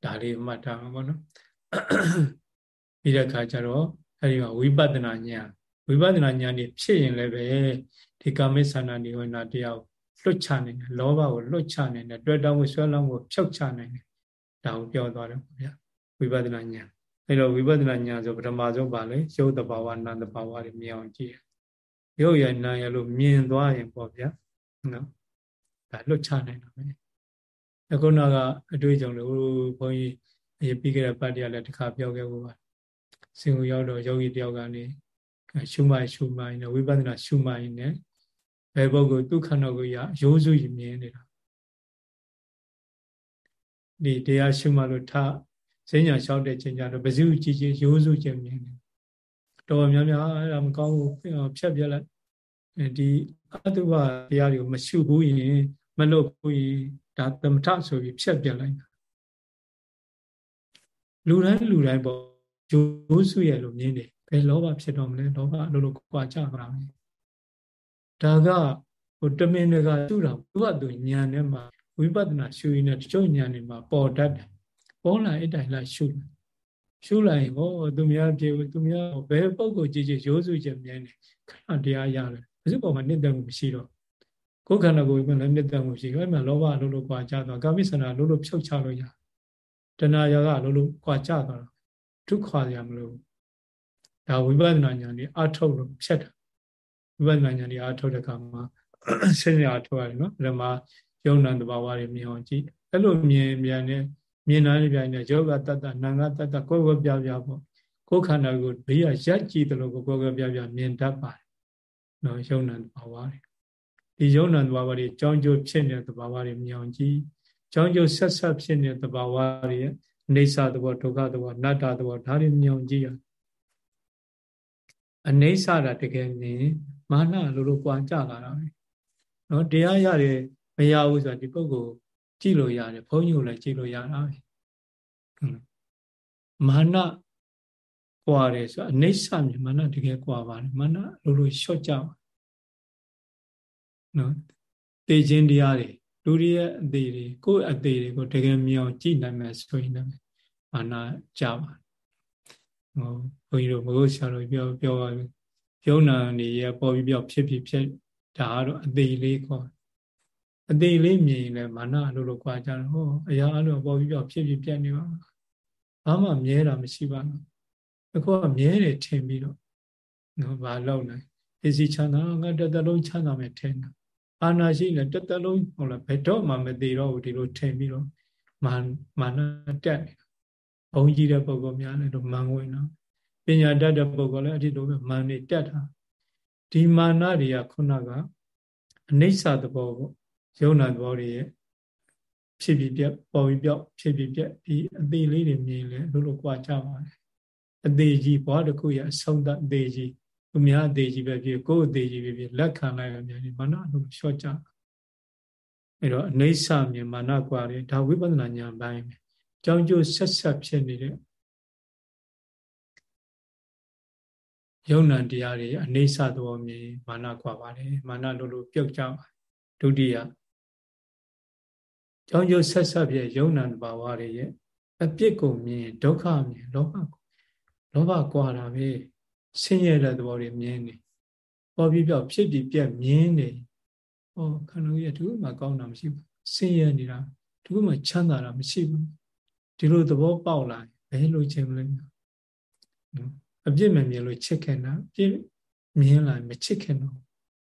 ဒါလေးမှတ်ထားမှာပေါ့နော်ပြီးတဲ့အခါကျတော့ အဲဒီမှာဝိပဿနာဉာဏ်ဝိပဿနာဉာဏ်นี่ဖြစ်ရင်လည်းပဲဒီကာမိသန္တာနိဝေနတရားကိုလွတ်ချနိုင်တယ်လောဘကိုလွတ်ချနိုင်တယ်တွေ့တောင်းကိုဆွဲလောင်းကိုဖြုတ်ချနိုင်တယ်ဒါကိုပြောသွားတယ်ပေါ့ဗျာဝိပဿနာဉာဏ်အဲတော့ဝိပဿနာဉာဏ်ဆိုပထမဆုံးပါလေရုပ်တဘာဝနာမ်တဘာဝတွေမြင်အောင်ကြည့်ရုပ်ရနာရလို့မြင်သွားရင်ပေါ့ဗျာနော်ဒါလွတ်ချနိုင်တာပဲအခုနကအတွေ့အကြုံလို့ဘုန်းကြီးအပြီးခဲ့တဲ့ပတ်တရားလည်းတစ်ခါပြောခဲ့ဖို့ပါ စင်ကိုရောက်တော့ယောဂီတယောက်ကနေရှုမှရှုမှနဲ့ဝိပဿနာရှုမှနဲ့ဘယ်ပုဂ္ဂိုလ်ဒုက္ခနောကိုရရိုးစုရမြင်နေတာဒီတရားရှုမှလို့ထစဉ္ညာလျှောက်တဲ့ချိန်ကျတော့ပဇိုကြည်ကြည်ရိုးစုခြင်းမြင်တယ်တော်များများအဲ့ဒါမကောင်းဘူးဖြတ်ပြလိုက်ဒီအတုပတရားတွေကိုမရှုဘူးရင်မလုပ်ဘူးရင်ဒါသမထဆိုပြီးဖြတ်ပြလိုက်တာလူတိုင်းလူတိုင်းပေါ့ ရိုးစုရဲ့လို့မြင်တယ်ဘယ်လောဘဖြစ်တော့မလဲလောဘအလိုလိုကွာကြပါမယ်ဒါကဟိုတမင်တွေကသူ့တာသူကသူဉာဏ်နဲ့မှဝိပဿနာရှုရင်းနဲ့တချို့ဉာဏ်တွေမှာပေါ်တတ်တယ်ပေါ်လာအဲ့တိုင်လိုက်ရှုတယ်ရှုလိုက်ဟောသူများပြေသူများဘယ်ပုံကိုကြည့်ကြည့်ရိုးစုချက်မြင်တယ်ခဏတရားရတယ်ဘယ်သူပေါ်မှာနှစ်သက်မှုမရှိတော့ကိုယ်ခန္ဓာကိုယ်ကလည်းနှစ်သက်မှုရှိတယ်အဲ့မှာလောဘအလိုလိုကွာကြသွားကာမိဆန္ဒလိုလိုဖြုတ်ချလို့ရတဏှာရကလိုလိုကွာကြသွားတာ ဒုက္ခရမလို့ဒါဝိပဿနာဉာဏ်นี่အထုတ်လို့ဖြတ်တာဝိပဿနာဉာဏ်นี่အထုတ်တဲ့အခါမှာစဉ်းစားထုတ်ရတယ်နော်ဒါမှယုံနံတဘာဝတွေမြင်အောင်ကြည့်အဲ့လိုမြင်မြန်နေမြင်နိုင်ပြန်နေယောဂတတ္တနာငါတတ္တကိုယ်ကိုပြပြပေါ့ကိုယ်ခန္ဓာကိုဘေးကရက်ကြည့်တယ်လို့ကိုယ်ကိုပြပြမြင်တတ်ပါတယ်နော်ယုံနံတဘာဝတွေဒီယုံနံတဘာဝတွေကြောင်းကျိုးဖြစ်နေတဲ့တဘာဝတွေမြင်အောင်ကြည့်ကြောင်းကျိုးဆက်ဆက်ဖြစ်နေတဲ့တဘာဝတွေ ရဲ့အိဋ္ဌသဘောဒုက္ခသဘောနတ္တသဘောဒါတွေမြင်အောင်ကြည့်ရအနေဆတာတကယ်မြင်မာနလိုလိုကြွာကြလာတာပဲနော်တရားရတယ်မရဘူးဆိုတာဒီပုဂ္ဂိုလ်ကြည့်လို့ရတယ်ဘုန်းကြီးကိုလည်းကြည့်လို့ရတာပဲမာနကွာတယ်ဆိုအနေဆမြင်မာနတကယ်ကွာပါတယ်မာနလိုလိုလျှော့ကြပါနော်တေခြင်းတရားတွေ လူတွေရဲ့အသေးတွေကိုယ့်အသေးတွေကိုတကယ်မြင်အောင်ကြည့်နိုင်မယ်ဆိုရင်လည်းမာနကြပါဟိုဘုန်းကြီးတို့မဟုတ်ဆရာတို့ပြောပြောပါယုံနာနေရပေါ်ပြီးပြောဖြစ်ဖြစ်ဖြစ်ဒါကတော့အသေးလေးခေါ်အသေးလေးမြင်ရင်လည်းမာနလို့လို့ကြွားကြတယ်ဟောအရာအလိုပေါ်ပြီးပြောဖြစ်ဖြစ်ပြတ်နေပါဘာမှမြဲတာမရှိပါဘူးအခုကမြဲတယ်ထင်ပြီးတော့နော်ဘာလောက်လဲပစ္စည်းချမ်းသာငါတစ်သက်လုံးချမ်းသာမယ်ထင်တာ အာနာရှိနေတစ်သက်လုံးဟုတ်လားဘယ်တော့မှမသေးတော့ဘူးဒီလိုထင်ပြီးတော့မာမာနတက်နေတာဘုံကြီးတဲ့ပုဂ္ဂိုလ်များလည်းတော့မန်ဝင်တော့ပညာတတ်တဲ့ပုဂ္ဂိုလ်လည်းအတိလိုပဲမန်နေတက်တာဒီမာနတွေကခုနကအနိစ္စသဘောပေါ့ယုံနာသဘောတွေရဲ့ဖြစ်ပြီးပြက်ပေါ်ပြီးပြောက်ဖြစ်ပြီးပြက်ဒီအသေးလေးတွေမြင်လဲလို့လို့ကြွားကြပါတယ်အသေးကြီးဘွားတစ်ခုရဲ့အဆုံးသတ်အသေးကြီး သူများအသေးကြီးပဲဖြစ်ကိုယ်အသေးကြီးပဲဖြစ်လက်ခံလိုက်ရမြန်ဒီမာနလို့လျှော့ကြအဲ့တော့အနေဆာမြင်မာနกว่าတယ်ဒါဝိပဿနာဉာဏ်ပိုင်းပဲကြောင်းကျိုးဆက်ဆက်ဖြစ်နေတဲ့ယုံ nant တရားတွေအနေဆာသဘောမြင်မာနกว่าပါတယ်မာနလို့လို့ပြုတ်ကြပါဒုတိယကြောင်းကျိုးဆက်ဆက်ဖြစ်ယုံ nant ဘာဝတွေရဲ့အပြစ်ကိုမြင်ဒုက္ခမြင်လောဘလောဘกว่าတာပဲ ဆင်းရဲတဲ့သဘောတွေမြင်နေပေါ်ပြီးပြောက်ဖြစ်ပြီးပြက်မြင်နေဟောခန္ဓာကြီးကတခုမှကောင်းတာမရှိဘူးဆင်းရဲနေတာတခုမှချမ်းသာတာမရှိဘူးဒီလိုသဘောပေါက်လာဘယ်လိုချင်မလဲနော်အပြစ်မမြင်လို့ချစ်ခင်တာပြစ်မြင်လာမချစ်ခင်တော့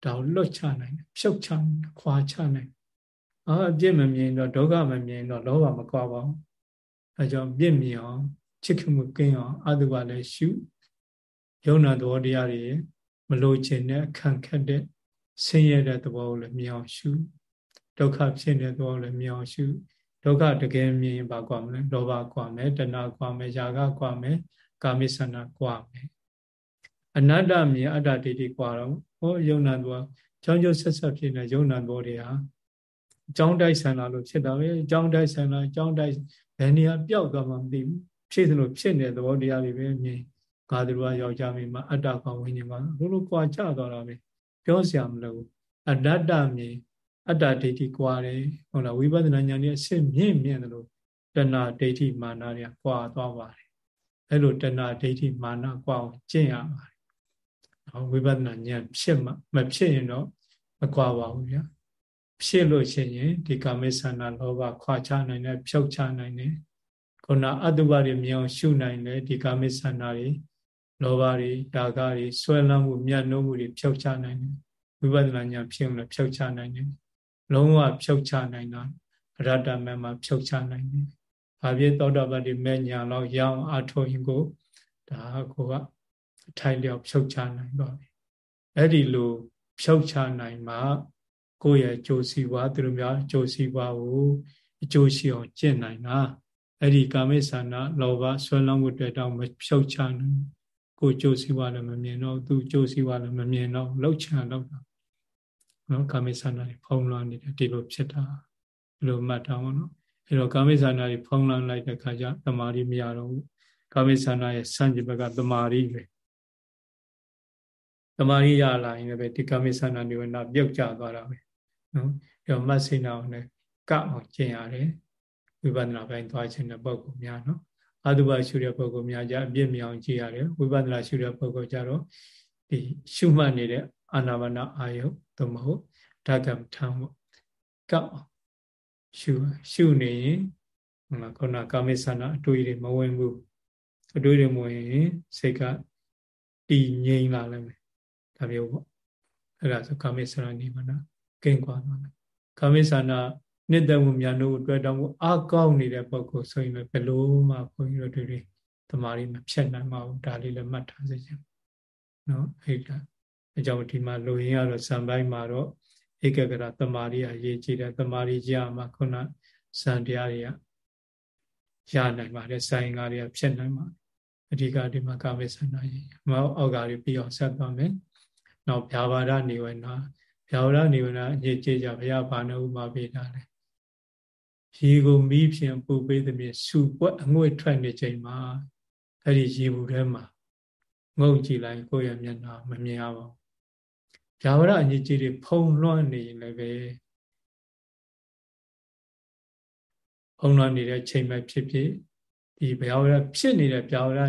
ဒါကိုလွတ်ချနိုင်တယ်ဖြုတ်ချနိုင်ခွာချနိုင်အာအပြစ်မမြင်တော့ဒုက္ခမမြင်တော့လောဘမကွာပါဘူးအဲကြောင့်ပြစ်မြင်အောင်ချစ်ခင်မှုကင်းအောင်အတုပါလည်းရှု ယုံနာသဘောတရားတွေမလို့ခြင်းနဲ့ခံခက်တဲ့ဆင်းရဲတဲ့သဘောကိုလည်းမြင်အောင်ရှုဒုက္ခဖြစ်တဲ့သဘောကိုလည်းမြင်အောင်ရှုဒုက္ခတကယ်မြင်ပါကွာမလဲလောဘကွာမယ်တဏှာကွာမယ်ຢာကကွာမယ်ကာမိဆန္ဒကွာမယ်အနတ္တမြင်အတ္တဒိဋ္ဌိကွာတော့ဟောယုံနာသဘောကြောင်းကျိုးဆက်ဆက်ဖြစ်နေယုံနာသဘောတွေဟာအကြောင်းတိုက်ဆန္ဒလို့ဖြစ်တာပဲအကြောင်းတိုက်ဆန္ဒအကြောင်းတိုက်ဘယ်နေရာပျောက်သွားမှမသိဘူးဖြစ်သလိုဖြစ်နေတဲ့သဘောတရားတွေပဲမြင် ငါတို့ကယောက်ျားမိန်းမအတ္တကောင်ဝိညာဉ်မှာလိုလိုကြွာချသွားတာပဲပြောစရာမလိုအတ္တမြင်အတ္တဒိဋ္ဌိကွာတယ်ဟုတ်လားဝိပဿနာဉာဏ်ရဲ့အစစ်မြင့်မြင့်တယ်လို့တဏှာဒိဋ္ဌိမာနတွေကကွာသွားပါတယ်အဲ့လိုတဏှာဒိဋ္ဌိမာနကွာအောင်ကျင့်ရပါတယ်ဝိပဿနာဉာဏ်ဖြစ်မှမဖြစ်ရင်တော့မကွာပါဘူးဗျာဖြစ်လို့ရှိရင်ဒီကာမိသနာလောဘခွာချနိုင်တယ်ဖြုတ်ချနိုင်တယ်ခုနအတုပတွေမြင်အောင်ရှုနိုင်တယ်ဒီကာမိသနာတွေ လောဘတွေဒါကတွေဆွဲလန်းမှုမြတ်နှုံးမှုတွေဖြုတ်ချနိုင်တယ်ဝိပဿနာဉာဏ်ဖြစ်အောင်လည်းဖြုတ်ချနိုင်တယ်လုံးဝဖြုတ်ချနိုင်တာအရတ္တမမှာဖြုတ်ချနိုင်တယ်။ဘာဖြစ်သောတာပတ္တိမဲ့ညာလောက်ရအောင်အထောရင်ကိုဒါကိုကအထိုင်လျောက်ဖြုတ်ချနိုင်တော့ပြီ။အဲ့ဒီလိုဖြုတ်ချနိုင်မှကိုယ့်ရဲ့ကြိုးစီပွားသူတို့များကြိုးစီပွားကိုအကျိုးရှိအောင်ကျင့်နိုင်တာအဲ့ဒီကာမိဆန္ဒလောဘဆွဲလောင်းမှုတွေ့တော့မဖြုတ်ချနိုင် ကိုကြိုးစီပွားလည်းမမြင်တော့သူကြိုးစီပွားလည်းမမြင်တော့လှုပ်ချန်တော့တာနော်ကာမိဆန္ဒတွေဖုံးလွှမ်းနေတယ်ဒီလိုဖြစ်တာဒီလိုမှတ်ထားပါတော့အဲ့တော့ကာမိဆန္ဒတွေဖုံးလွှမ်းလိုက်တဲ့ခါကျတမာရီမရတော့ဘူးကာမိဆန္ဒရဲ့စံကျင်ဘက်ကတမာရီပဲတမာရီရလာရင်လည်းဒီကာမိဆန္ဒတွေနာပြုတ်ကျသွားတာပဲနော်အဲ့တော့မတ်စိနာအောင်လည်းကအောင်ကျင့်ရတယ်ဝိပဿနာပိုင်းသွားခြင်းတဲ့ပုံကများနော် အတုပရှုတဲ့ပုံကများကြအပြည့်မြောင်ကြည့်ရတယ်ဝိပဿနာရှုတဲ့ပုံကကြတော့ဒီရှုမှတ်နေတဲ့အာနာပါနအာယုသို့မဟုတ်ဓကမ္မထံပေါ့ကောက်ရှုရှုနေရင်ဟုတ်လားခုနကာမိသနာအတွေ့တွေမဝင်ဘူးအတွေ့တွေမဝင်ရင်စိတ်ကတည်ငြိမ်လာလိမ့်မယ်ဒါမျိုးပေါ့အဲ့ဒါဆိုကာမိသနာနိဗ္ဗာန်ကင်းကွာသွားတယ်ကာမိသနာ နှစ်သက်မှုများတို့အတွက်တောင်းအားကောင်းနေတဲ့ပုဂ္ဂိုလ်ဆိုရင်လည်းဘယ်လိုမှခွန်ကြီးတို့တွေတမာရီမဖြတ်နိုင်ပါဘူးဒါလေးလည်းမှတ်ထားစေချင်နော်အဲ့ဒါအကြောင်းဒီမှာလူရင်းကတော့ဇံပိုင်းမှာတော့ဧကဂရတမာရီအရေးကြီးတယ်တမာရီကြမှာခုနဇံတရားတွေကရနိုင်ပါတယ်ဆိုင်ကားတွေကဖြစ်နိုင်ပါအဓိကဒီမှာကာမေသနာရေးမဟုတ်အောက်ကတွေပြီးအောင်ဆက်သွားမယ်နောက်ဗျာပါဒနေဝနာဗျာပါဒနေဝနာအရေးကြီးကြဘုရားဘာနှုတ်မှာပေးတာလဲ ရေကိုမီးဖြင့်ပူပေးသည်ဖြင့်စူပွက်အငွေ့ထွက်နေချိန်မှာအဲ့ဒီရေဘူးထဲမှာငုံကြည့်လိုက်ကိုယ့်ရဲ့မျက်နှာမမြင်ရပါဘူး။ဗျာဝရအညစ်အကြေးတွေဖုံလွှမ်းနေရင်လည်းပဲဖုံလွှမ်းနေတဲ့ချိန်မှဖြစ်ဖြစ်ဒီဗျာဝရဖြစ်နေတဲ့ဗျာဝရ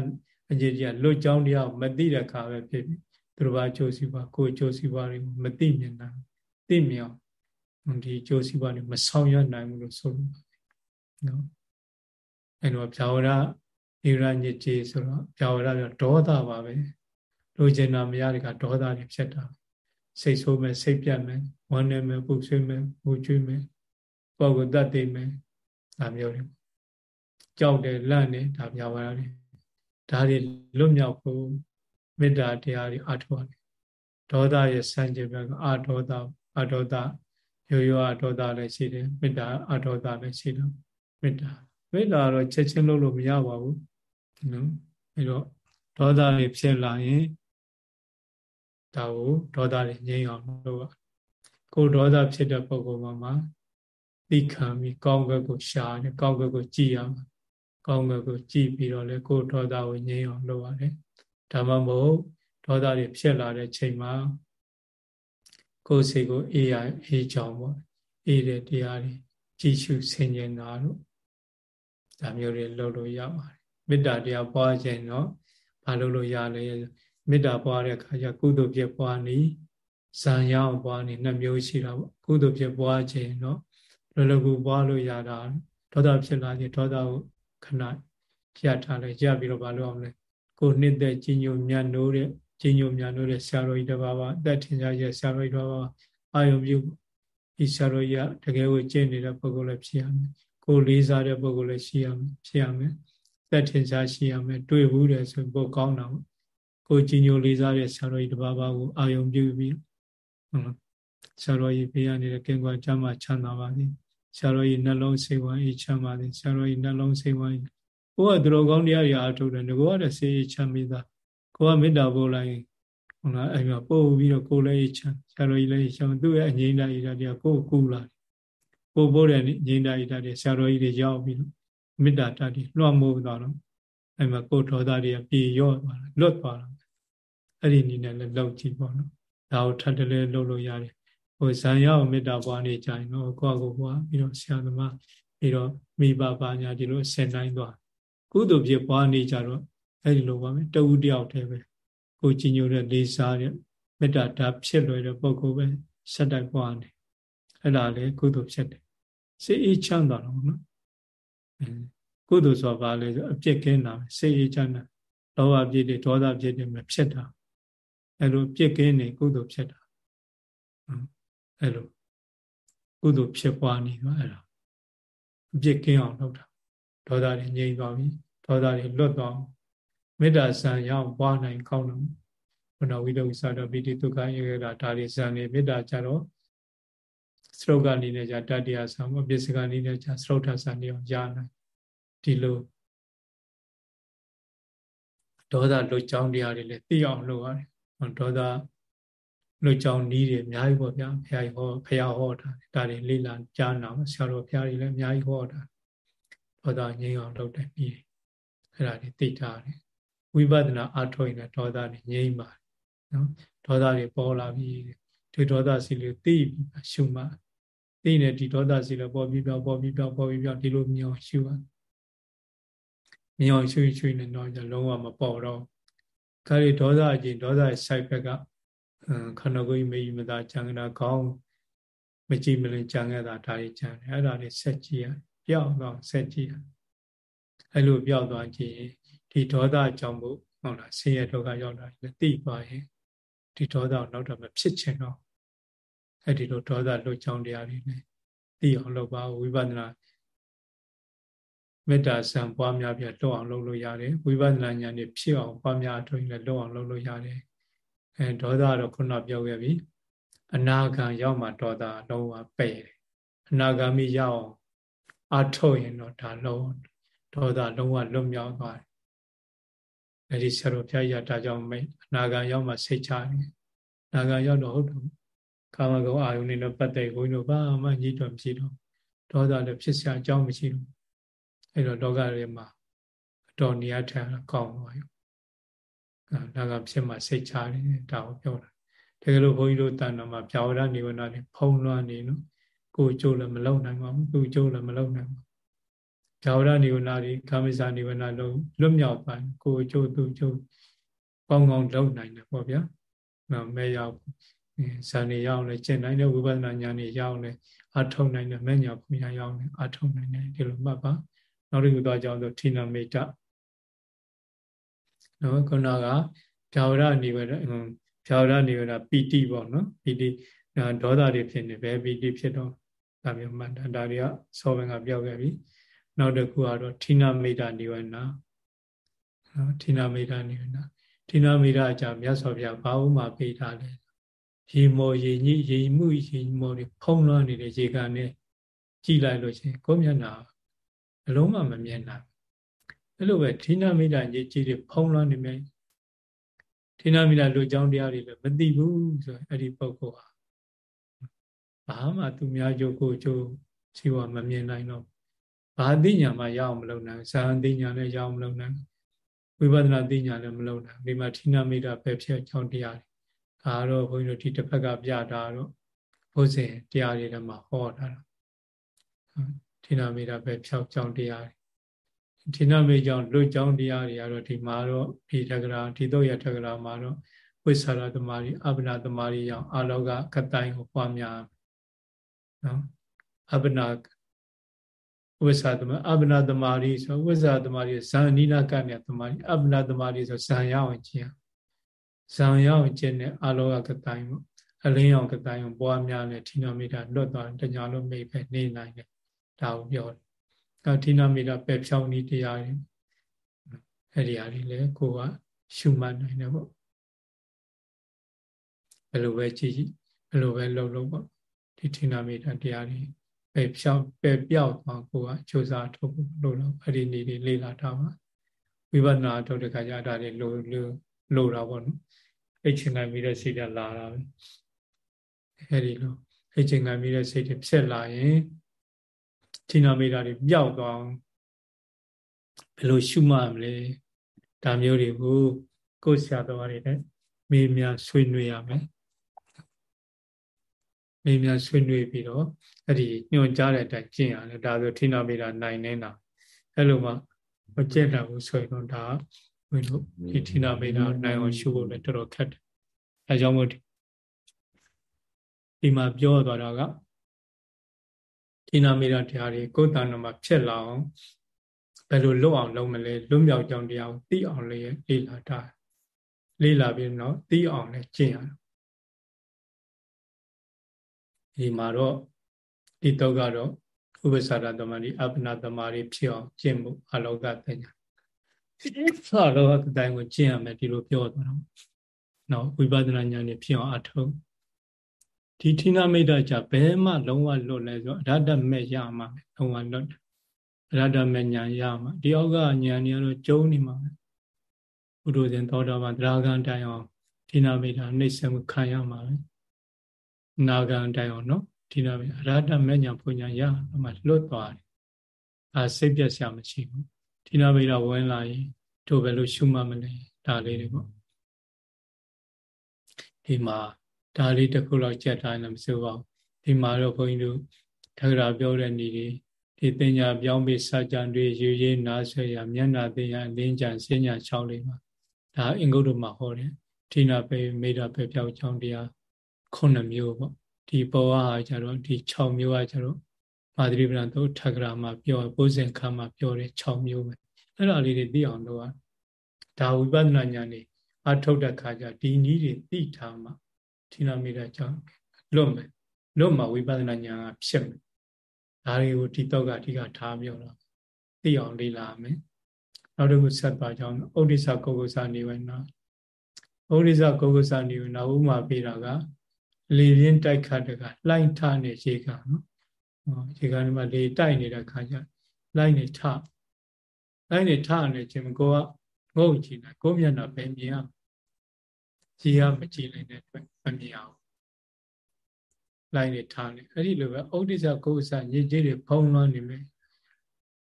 အညစ်အကြေးကလွတ်ကြောင်းတရားမသိတဲ့အခါပဲဖြစ်ဖြစ်သူတို့ဘာကြိုးစီပါကိုယ်ကြိုးစီပါတွေမသိမြင်နိုင်သိမြောင် ဒီကြိုးစီပါတွေမဆောင်ရွက်နိုင်ဘူးလို့ဆိုလို့နော်အဲ့တော့ဗျာဝရနိရညစ်ကြေးဆိုတော့ဗျာဝရကဒေါသပါပဲလိုချင်တာမရတဲ့ကဒေါသတွေဖြစ်တာစိတ်ဆိုးမယ်စိတ်ပြတ်မယ်ဝမ်းနေမယ်ပူဆွေးမယ်ပူကျွေးမယ်ပေါ့ကိုတတ်သိမယ်ဒါမျိုးတွေကြောက်တယ်လန့်တယ်ဒါဗျာဝရတွေဒါတွေလွတ်မြောက်ဖို့မေတ္တာတရားတွေအထောက်တယ်ဒေါသရဲ့စံကြယ်ဘက်ကအာဒေါသအာဒေါသ ရိုးရိုးအာဒေါသလည်းရှိတယ်မေတ္တာအာဒေါသလည်းရှိတယ်မေတ္တာမေတ္တာတော့ချက်ချင်းလုပ်လို့မရပါဘူးနော်အဲတော့ဒေါသတွေဖြစ်လာရင်ဒါကိုဒေါသတွေငြိမ်းအောင်လုပ်ရကိုဒေါသဖြစ်တဲ့ပုံပေါ်မှာသိခံပြီးကောင်းဘက်ကိုရှာတယ်ကောင်းဘက်ကိုကြည်ရမှာကောင်းဘက်ကိုကြည်ပြီးတော့လေကိုဒေါသကိုငြိမ်းအောင်လုပ်ရတယ်ဒါမှမဟုတ်ဒေါသတွေဖြစ်လာတဲ့ချိန်မှာ ကိုယ်စိတ်ကိုအေးရအေးချောင်းပေါ့အေးတဲ့တရားတွေကြည်ရှုဆင်ခြင်တာတို့ဒါမျိုးတွေလုပ်လို့ရပါတယ်မေတ္တာတရားပွားခြင်းတော့ဘာလို့လို့ရလဲမေတ္တာပွားတဲ့အခါကျကုသိုလ်ဖြစ်ပွားနေဇံရအောင်ပွားနေနှစ်မျိုးရှိတာပေါ့ကုသိုလ်ဖြစ်ပွားခြင်းတော့လောလောကူပွားလို့ရတာဒေါသဖြစ်လာခြင်းဒေါသကိုခဏကြရထားလဲကြပြီးတော့ဘာလို့အောင်လဲကိုနှစ်သက်ကြီးညိုမြတ်နိုးတဲ့ ကြီးညိုမြတ်နိုးတဲ့ဆရာတော်ကြီးတစ်ပါးပါအသက်ထင်ရှားရဲ့ဆရာတော်ကြီးတစ်ပါးပါအာယုံပြုဒီဆရာတော်ကြီးကတကယ်ကိုကျင့်နေတဲ့ပုဂ္ဂိုလ်လည်းဖြစ်ရမယ်ကိုလေးစားတဲ့ပုဂ္ဂိုလ်လည်းရှိရမယ်ဖြစ်ရမယ်သက်ထင်ရှားရှိရမယ်တွေ့ဘူးတယ်ဆိုပိုကောင်းတာပေါ့ကိုကြည်ညိုလေးစားတဲ့ဆရာတော်ကြီးတစ်ပါးပါးကိုအာယုံပြုပြီးဟုတ်လားဆရာတော်ကြီးပေးရနေတဲ့ကင်ကွာချမ်းသာချမ်းသာပါစေဆရာတော်ကြီးနှလုံးစိတ်ဝမ်းအေးချမ်းပါစေဆရာတော်ကြီးနှလုံးစိတ်ဝမ်းကိုကသူတော်ကောင်းတရားတွေအားထုတ်တယ်ငါကလည်းစိတ်ချမ်းမိသား ကိုကမေတ္တာပို့လိုက်ဟုတ်လားအဲ့မှာပို့ပြီးတော့ကိုလည်းချမ်းဆရာတော်ကြီးလည်းချမ်းသူ့ရဲ့အငြိမ့်တာဣဒတရားကိုကူလာကိုပို့တဲ့ငြိမ့်တာဣဒတရားဆရာတော်ကြီးတွေရောက်ပြီးတော့မေတ္တာတတ်ပြီးလွှမ်းမိုးသွားတော့အဲ့မှာကိုဒေါသတွေကပြေရော့သွားတယ်လွတ်သွားတာအဲ့ဒီနည်းနဲ့လည်းလောက်ကြည့်ပေါ့နော်ဒါကိုထပ်တလဲလုပ်လို့ရတယ်ဟိုဇံရောက်မေတ္တာပွားနေကြရင်တော့ကိုယ့်ကိုယ်ပွားပြီးတော့ဆရာသမားပြီးတော့မိဘပါညာဒီလိုဆင်နိုင်သွားကုသိုလ်ဖြစ်ပွားနေကြတော့ အဲ့ဒီလိုပါမယ်တဝူတယောက်တည်းပဲကိုကြည်ညိုတဲ့လေးစားတဲ့မေတ္တာဓာတ်ဖြစ်လွယ်တဲ့ပုဂ္ဂိုလ်ပဲဆက်တိုက်ပွားနေအဲ့ဒါလေကုသိုလ်ဖြစ်တယ်စိတ်အေးချမ်းသာတော့နော်ကုသိုလ်ဆိုတာဘာလဲဆိုအပြစ်ကင်းတာစိတ်အေးချမ်းသာလောဘပြည့်တွေဒေါသပြည့်တွေမဖြစ်တာအဲ့လိုပြစ်ကင်းနေကုသိုလ်ဖြစ်တာအဲ့လိုကုသိုလ်ဖြစ်ပွားနေတော့အဲ့ဒါအပြစ်ကင်းအောင်လုပ်တာဒေါသတွေငြိမ်သွားပြီဒေါသတွေလွတ်သွား မေတ္တာဆံရအောင်ပွားနိုင်ကောင်းတော့ဘုနာဝိတ္တဝိသတာပိတိဒုက္ခဧကတာဒါတွေဆံနေမေတ္တာကြတော့စရုပ်ကနေနဲ့ကြတတ္တရာဆံအပစ္စကနေနဲ့ကြစရုပ်ထဆံနေအောင်ရနိုင်ဒီလိုဒေါသလွတ်ကြောင်းတရားတွေလည်းသိအောင်လုပ်ရတယ်ဒေါသလွတ်ကြောင်းဤတွေအများကြီးပေါ့ဗျာဘုရားဟောဘုရားဟောတာဒါတွေလေ့လာကြားနာဆရာတော်ဘုရားတွေလည်းအများကြီးဟောတာဒေါသငြိမ်းအောင်လုပ်တယ်ပြီးတယ်အဲ့ဒါတွေသိထားတယ် ဝိပဿနာအထောက်ရင်ဒေါသတွေငြိမ်းပါတယ်နော်ဒေါသတွေပေါ်လာပြီးဒီဒေါသစီလေးသိပြီးရှုမှသိနေဒီဒေါသစီလေးပေါ်ပြီးပြောင်းပေါ်ပြီးပြောင်းပေါ်ပြီးပြောင်းဒီလိုမြောင်ရှုပါမြောင်ရှုရှုနေတော့じゃလုံးဝမပေါ်တော့ခါရီဒေါသအကျင်ဒေါသရဲ့ side ဘက်ကခန္ဓာကိုယ်မေးမသာကြံတာကောင်းမကြည့်မလင်ကြံခဲ့တာဒါတွေကြံတယ်အဲ့ဒါတွေဆက်ကြည့်ရပျောက်တော့ဆက်ကြည့်ရအဲ့လိုပျောက်သွားကြည့် ဒီဒေါသကြောင့်မို့ဟုတ်လားဆင်းရဲဒုက္ခရောက်တာလည်းသိပါရဲ့ဒီဒေါသနောက်တော့မဖြစ်ချင်တော့အဲ့ဒီလိုဒေါသလွတ်ကြောင်းတရားတွေလည်းသိအောင်လုပ်ပါဝိပဿနာမေတ္တာဆံပွားများပြလွတ်အောင်လုပ်လို့ရတယ်ဝိပဿနာဉာဏ်နဲ့ဖြစ်အောင်ပွားများအထုံးလည်းလွတ်အောင်လုပ်လို့ရတယ်အဲဒေါသတော့ခုနပြောခဲ့ပြီအနာဂံရောက်မှဒေါသလုံးဝပယ်တယ်အနာဂါမိရောက်အောင်အထုတ်ရင်တော့ဒါလုံးဒေါသလုံးဝလွတ်မြောက်သွားတယ် အဲဒီဆရာတော်ဘုရားကြီးကဒါကြောင့်မိအနာဂံရောက်မှစိတ်ချတယ်အနာဂံရောက်တော့ဟုတ်တယ်ကာမဂုဏ်အာယုန်နဲ့ပတ်သက်ကိုတို့ဘာမှညှိတော့မရှိတော့ဒေါသလည်းဖြစ်စရာအကြောင်းမရှိဘူးအဲ့တော့လောကထဲမှာအတော်နေရာထိုင်ကောင်းသွားရောဒါကဖြစ်မှစိတ်ချတယ်ဒါကိုပြောတာတကယ်လို့ဘုန်းကြီးတို့တန်တော်မှာပြာဝရနိဗ္ဗာန်တွေဖုံးလွှမ်းနေလို့ကိုယ်ကျိုးလည်းမလုံနိုင်ပါဘူးသူကျိုးလည်းမလုံနိုင်ပါဘူး ပြာဝရနိဗ္ဗာန်တွေကာမိစာနိဗ္ဗာန်လုံးလွတ်မြောက်သွားကိုယ်ကျိုးသူကျိုးကောင်းကောင်းလုံနိုင်တယ်ပေါ့ဗျာနော်မဲရောက်ဇာနေရောက်လဲကျင့်နိုင်တဲ့ဝိပဿနာဉာဏ်တွေရောက်လဲအထုံနိုင်တဲ့မဲ့ညာပညာရောက်လဲအထုံနိုင်တယ်ဒီလိုမှတ်ပါနောက်တစ်ခုတော့ကြောင်းဆိုဌိနမေတ္တနော်ခုနကဖြာဝရနိဗ္ဗာန်ဖြာဝရနိဗ္ဗာန်ပီတိပေါ့နော်ပီတိဒေါသတွေဖြစ်နေပဲပီတိဖြစ်တော့ဒါမျိုးမှတ်တာဒါတွေကစောဘင်ကပြောခဲ့ပြီ နောက်တစ်ခုကတော့ဌိနမေတ္တနိဗ္ဗာန်နော်ဌိနမေတ္တနိဗ္ဗာန်ဌိနမေတ္တအကြောင်းမြတ်စွာဘုရားဘာဥမာပေးထားလဲရေမော်ရေညိရေမှုရေမော်တွေဖုံးလွှမ်းနေတဲ့ရေကန်နဲ့ကြည်လိုက်လို့ချင်းကိုမျက်နှာအလုံးမမမြင်နိုင်အဲ့လိုပဲဌိနမိတ္တကြီးကြီးတွေဖုံးလွှမ်းနေမယ်ဌိနမိတ္တလူကြောင်းတရားတွေလည်းမသိဘူးဆိုအဲ့ဒီပုဂ္ဂိုလ်ဟာဘာမှသူများကြိုးကိုကြိုးရှိဝမမြင်နိုင်တော့ ဘာသိညာမှရအောင်မလုပ်နိုင်ဇာန်သိညာလည်းရအောင်မလုပ်နိုင်ဝိပဿနာသိညာလည်းမလုပ်နိုင်ဒီမှာဌိနမိတ္တပဲဖြစ်ကြောင်းတရားတွေဒါတော့ဘုန်းကြီးတို့ဒီတစ်ဖက်ကပြတာတော့ဘုဇင်တရားတွေထဲမှာဟောတာတော့ဌိနမိတ္တပဲဖြောက်ကြောင်းတရားတွေဌိနမိတ်ကြောင့်လွတ်ကြောင်းတရားတွေကတော့ဒီမှာတော့ဒီတက္ကရာဒီတော့ရတက္ကရာမှာတော့ဝိသရာသမารီအပ္ပနာသမารီရောက်အာလောကကတိုင်းကိုပွားများနော်အပ္ပနာ ဝိသသမအပ္ပနာသမารီဆိုဝိသသမารီဇန်နိနာကနဲ့သမารီအပ္ပနာသမารီဆိုဇန်ရအောင်ကျင့်ဇန်ရအောင်ကျင့်တဲ့အာလောကကတိုင်းပေါ့ အလင်းရောင်ကတိုင်းအောင်ပွားများနဲ့ဌိနမိတာလွတ်သွားတညာလုံးမိပဲနေနိုင်တယ်ဒါကိုပြောတယ်အဲဌိနမိတာပယ်ဖြောင်းနည်းတရားတွေအဲ့ဒီအရာတွေလည်းကိုကရှုမှတ်နိုင်တယ်ပေါ့ဘယ်လိုပဲကြည့်ကြည့်ဘယ်လိုပဲလုပ်လို့ပေါ့ဒီဌိနမိတာတရားတွေ ပယ်ဖြောင်းပယ်ပြောက်သွားကိုကစူးစမ်းထုတ်ဖို့လို့လို့အဲ့ဒီနည်းတွေလေ့လာထားပါဝိပဿနာထုတ်တဲ့ခါကျအဲ့ဒါတွေလိုလိုလိုတာပေါ့နော်အိတ်ချင်နိုင်ပြီးတဲ့စိတ်ကလာတာပဲအဲ့ဒီလိုအိတ်ချင်နိုင်ပြီးတဲ့စိတ်တွေဖြစ်လာရင်ဌိနမိတာတွေပျောက်သွားဘယ်လိုရှုမှတ်မလဲဒါမျိုးတွေကိုကိုယ်ဆရာတော်တွေနဲ့မေးမြန်းဆွေးနွေးရမယ် မေးမြန်းဆွေးနွေးပြီးတော့အဲ့ဒီညွှန်ကြားတဲ့အတိုင်းကျင့်ရတယ်ဒါဆိုဌိနမိတာနိုင်နေတာအဲ့လိုမှမကျင့်တာဘူးဆိုရင်တော့ဒါဘယ်လိုဒီဌိနမိတာနိုင်အောင်ရှုဖို့လည်းတော်တော်ခက်တယ်အဲကြောင့်မို့ဒီမှာပြောသွားတာကဌိနမိတာတရားတွေကိုယ်တဏ္ဍမှာဖြစ်လာအောင်ဘယ်လိုလွတ်အောင်လုပ်မလဲလွတ်မြောက်ကြောင်းတရားကိုသိအောင်လေးလေ့လာတာလေ့လာပြီးတော့သိအောင်လည်းကျင့်ရတယ် ဒီမှာတော့ဒီတော့ကတော့ဥပ္ပစာရသမารိအပ္ပနာသမารိဖြစ်အောင်ကျင့်မှုအလောကတညာဆာလောကတိုင်းကိုကျင့်ရမယ်ဒီလိုပြောသွားတော့နော်ဝိပဿနာဉာဏ်နဲ့ဖြစ်အောင်အထုံးဒီဌိနမိတ်တာကြဘယ်မှလုံးဝလွတ်လဲဆိုအရတ္တမဲ့ရမှာပဲလုံးဝလွတ်တယ်အရတ္တမဲ့ဉာဏ်ရမှာဒီအောက်ကဉာဏ်တွေကတော့ကျုံနေမှာပဲဘုဒ္ဓဇင်သောတာပန်တရားခံတိုင်အောင်ဌိနမိတ်တာနှိမ့်ဆက်မှုခံရမှာပဲ နာဂံတိုင်အောင်နော်ဌိနမိတ်အရတ္တမဲ့ဉာဏ်ပူညာရမှာလွတ်သွားတယ်အာစိတ်ပြတ်စရာမရှိဘူးဌိနမိတ်တာဝင်လာရင်တို့ဘယ်လိုရှုမှတ်မလဲဒါလေးတွေပေါ့ဒီမှာဒါလေးတစ်ခုလောက်ကြက်ထားရင်မစိုးပါဘူးဒီမှာတော့ဘုန်းကြီးတို့ထက္ကရာပြောတဲ့နေတွေဒီတင်ညာပြောင်းပြီးစာကြံတွေယူရင်းနားဆွေရမျက်နာတင်ညာလင်းကြံစဉ္ညာ6လေးပါဒါအင်္ဂုတ္တမှာဟောတယ်ဌိနာပေမေတ္တာပဲပြောက်ချောင်းတရား 9မျိုးပေါ့ဒီဘောဟာကြတော့ဒီ6မျိုးကကြတော့မာသရိပဏသုထက္ကရာမှာပြောပုဇင်ခါမှာပြောတယ်6မျိုးပဲအဲ့ဒါလေးတွေသိအောင်လုပ်ရဒါဝိပဿနာဉာဏ်နေအထုတ်တဲ့ခါကျဒီနည်းတွေသိထားမှဌိနာမိတာကြောင့်လွတ်မယ်လွတ်မှဝိပဿနာဉာဏ်ကဖြစ်မယ်ဒါတွေကိုဒီတော့ကအဓိကထားပြောတော့သိအောင်လေ့လာမယ်နောက်တစ်ခုဆက်သွားကြအောင်ဥဒိစ္စကုက္ကုစနေဝနာဥဒိစ္စကုက္ကုစနေဝနာဥမာပေးတာက လေပြင်းတိုက်ခတ်တကလှိုင်းထနေခြေကနော်ခြေကနေမှလေတိုက်နေတဲ့ခါကျလှိုင်းနေထလှိုင်းနေထနေခြင်းကိုကငုတ်ကြည့်လိုက်ကိုမျက်နှာပဲမြင်ရကြည်ရမကြည့်နိုင်တဲ့အတွက်မမြင်အောင်လိုက်နေထားနေအဲ့ဒီလိုပဲဩဒိစ္စကုက္ကစညစ်ကြေးတွေဖုံးလွှမ်းနေမယ်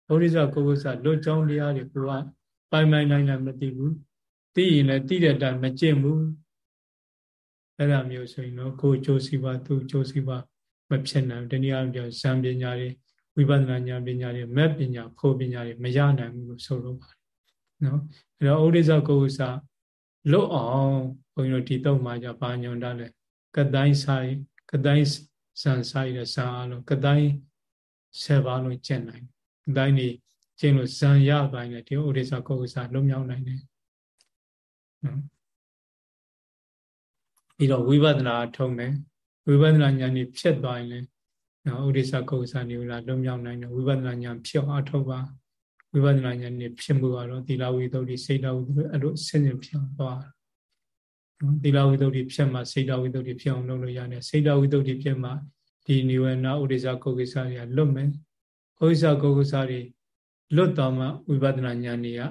ဩဒိစ္စကုက္ကစလွတ်ကြောင်းတရားတွေကိုကပိုင်ပိုင်နိုင်နိုင်မသိဘူးသိရင်လည်းသိတဲ့အတိုင်းမကျင့်ဘူး အဲ့ဒါမျိုးဆိုရင်တော့ကိုယ်ကြိုးစီပါသူကြိုးစီပါမဖြစ်နိုင်တနည်းအားဖြင့်ဇံပညာတွေဝိပဿနာဉာဏ်ပညာတွေမက်ပညာဖို့ပညာတွေမရနိုင်ဘူးလို့ဆိုလိုပါတယ်နော်အဲ့တော့ဩဒိစ္စကုက္ကစလွတ်အောင်ဘုန်းကြီးတို့ဒီတော့မှじゃဘာညွန်တာလဲကတိုင်းဆိုင်ကတိုင်းဆန်ဆိုင်တဲ့ဆန်အလုံးကတိုင်းဆယ်ပါလုံးကျင့်နိုင်ကတိုင်းနေကျင့်လို့ဇံရပိုင်းနဲ့ဒီဥဒိစ္စကုက္ကစလွတ်မြောက်နိုင်တယ်နော် ပြီးတော့ဝိပဿနာထုံးမယ်ဝိပဿနာဉာဏ်นี่ဖြစ်သွားရင်လည်းနော်ဥဒိစ္စကုက္ကစနေလာလွတ်မြောက်နိုင်တယ်ဝိပဿနာဉာဏ်ဖြစ်အောင်ထုတ်ပါဝိပဿနာဉာဏ်นี่ဖြစ်မှုကတော့သီလဝိသုဒ္ဓိစိတ်တဝိသုဒ္ဓိအဲ့လိုဆင်းရဲဖြစ်သွားနော်သီလဝိသုဒ္ဓိဖြစ်မှစိတ်တဝိသုဒ္ဓိဖြစ်အောင်လုပ်လို့ရတယ်စိတ်တဝိသုဒ္ဓိဖြစ်မှဒီနိဝေနဥဒိစ္စကုက္ကိစ္စတွေကလွတ်မယ်ဥဒိစ္စကုက္ကိစ္စတွေလွတ်တော့မှဝိပဿနာဉာဏ်นี่က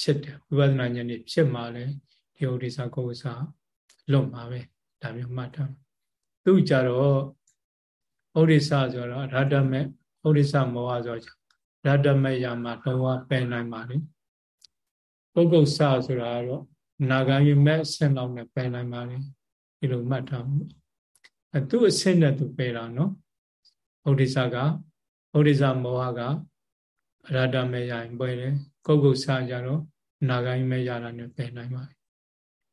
ဖြစ်တယ်ဝိပဿနာဉာဏ်นี่ဖြစ်မှလည်းဒီဥဒိစ္စကုက္ကိစ္စ လွတ်မှာပဲဒါမျိုးမှတ်ထားသူကြတော့ဥဒိစ္စဆိုတော့ရတ္တမေဥဒိစ္စမောဟဆိုတော့ရတ္တမယမှာလုံးဝပယ်နိုင်ပါလေပုဂ္ဂုဆဆိုတာကတော့နာဂာယမဲ့အဆင့်လောက်နဲ့ပယ်နိုင်ပါလေဒီလိုမှတ်ထားမှုအဲသူ့အဆင့်နဲ့သူပယ်တာနော်ဩဒိသကဩဒိသမောဟကအရတ္တမဲ့ရရင်ပယ်တယ်ကုဂ္ဂုဆကြတော့နာဂာယမဲ့ရတာနဲ့ပယ်နိုင်ပါလေ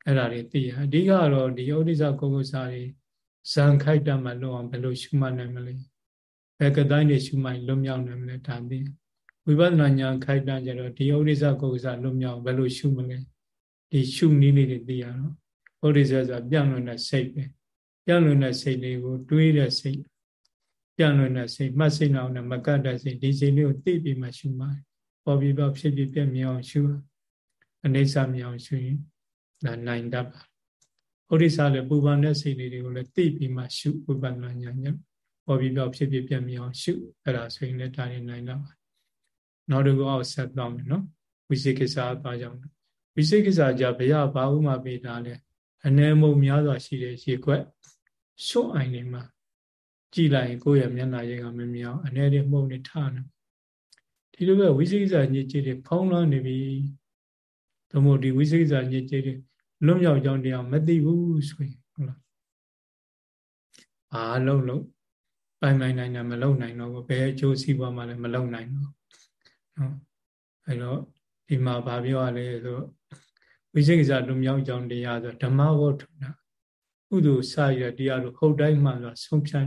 အဲ့ဒါတွေသိရအဓိကတော့ဒီဩဒိသကုဂ္ဂုဆတွေဇံခိုက်တတ်မှလွတ်အောင်ဘယ်လိုရှုမှတ်နိုင်မလဲဘယ်ကတိုင်းတွေရှုမှတ်လွတ်မြောက်နိုင်မလဲဒါသိဝိပဿနာဉာဏ်ခိုက်တန်းကြတော့ဒီဩရိဇကုက္ကစလွတ်မြောက်ဘယ်လိုရှုမလဲဒီရှုနည်းလေးတွေသိရတော့ဩရိဇဆိုတာပြန့်လွင့်တဲ့စိတ်ပဲပြောင်းလွင်တဲ့စိတ်လေးကိုတွေးတဲ့စိတ်ပြောင်းလွင်တဲ့စိတ်မှတ်စိတ်အောင်နဲ့မကတ်တဲ့စိတ်ဒီစိတ်လေးကိုသိပြီးမှရှုမှပေါ်ပြီးတော့ဖြစ်ဖြစ်ပြည့်မြင်အောင်ရှုအနေစာမြင်အောင်ရှုရင် ဒါနိုင်တတ်ပါဥဒိစ္စလည်းပူပန်တဲ့စိတ်လေးတွေကိုလည်းသိပြီးမှရှုဝိပဿနာဉာဏ်ညပေါ်ပြီးတော့ဖြစ်ဖြစ်ပြည့်မြင်အောင်ရှုအဲ့ဒါဆိုရင်လည်းဒါရင်နိုင်တတ်ပါနောက်တစ်ခုအောက်ဆက်တော့မယ်နော်ဝိသေကိစ္စအသွားကြောင်းဝိသေကိစ္စကြဘုရားဘာဥမာပေးတာလဲအနေမုံများစွာရှိတဲ့ရေခွက်ရှုံ့အိုင်နေမှာကြည်လိုက်ရင်ကိုယ့်ရဲ့မျက်နှာရိပ်ကမမြင်အောင်အနေနဲ့မှုန်နေထားနေဒီလိုပဲဝိသေကိစ္စညစ်ကြေးတွေဖောင်းလွှမ်းနေပြီသို့မဟုတ်ဒီဝိသေကိစ္စညစ်ကြေးတွေ လွတ်မြောက်ကြောင်းတရားမသိဘူးဆိုရင်ဟုတ်လားအားလုံးလုံးပိုင်ပိုင်နိုင်နိုင်မလုံနိုင်တော့ဘူးဘယ်အကျိုးစီးပွားမှလည်းမလုံနိုင်တော့နော်အဲတော့ဒီမှာဗာပြောရလဲဆိုဝိသေကိစ္စလွမြောက်ကြောင်းတရားဆိုဓမ္မဝတ္ထုနာကုသိုလ်စာရတရားတို့ဟုတ်တိုင်းမှဆိုဆုံးဖြတ်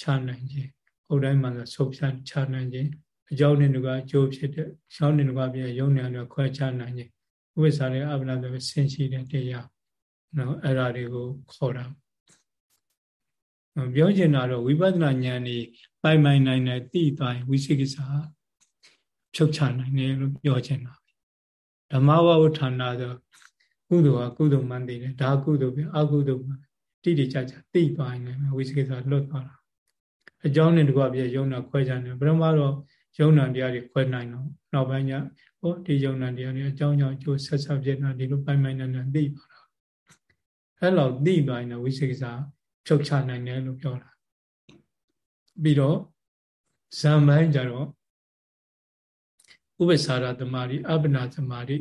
ချနိုင်ခြင်းဟုတ်တိုင်းမှဆိုဆုံးဖြတ်ချနိုင်ခြင်းအကြောင်းနဲ့တူကအကျိုးဖြစ်တဲ့ရှောင်းနဲ့တူကပြရုံနဲ့တော့ခွဲခြားနိုင်ခြင်း ဥပ္ပစာရဲ့အပ္ပနာဆိုဆင်ရှိတဲ့တရားနော်အဲ့ဒါတွေကိုခေါ်တာပြောချင်တာတော့ဝိပဿနာဉာဏ်นี่ပိုင်ပိုင်နိုင်နိုင်သိသွားရင်ဝိသိကိစ္စဖြုတ်ချနိုင်တယ်လို့ပြောချင်တာဓမ္မဝဝဌာနဆိုကုသိုလ်ကကုသိုလ်မှန်တယ်ဒါကုသိုလ်ပဲအကုသိုလ်မှတိတိကျကျသိသွားရင်လည်းဝိသိကိစ္စလွတ်သွားတာအကြောင်းနဲ့တကွပြယုံနာခွဲခြားတယ်ဘယ်တော့မှတော့ယုံနာတရားတွေခွဲနိုင်တော့နောက်ပိုင်းကျ ဟောဒီယုံနာတရားတွေအကြောင်းကြောင့်အကျိုးဆက်ဆက်ဖြစ်နေတာဒီလိုပိုင်ပိုင်နဲ့နဲ့သိပါတာအဲ့လောက်သိပါရင်ဝိသေကစာဖြုတ်ချနိုင်တယ်လို့ပြောတာပြီးတော့ဇံပိုင်းကြတော့ဥပ္ပစာရသမာဓိအပ္ပနာသမာဓိ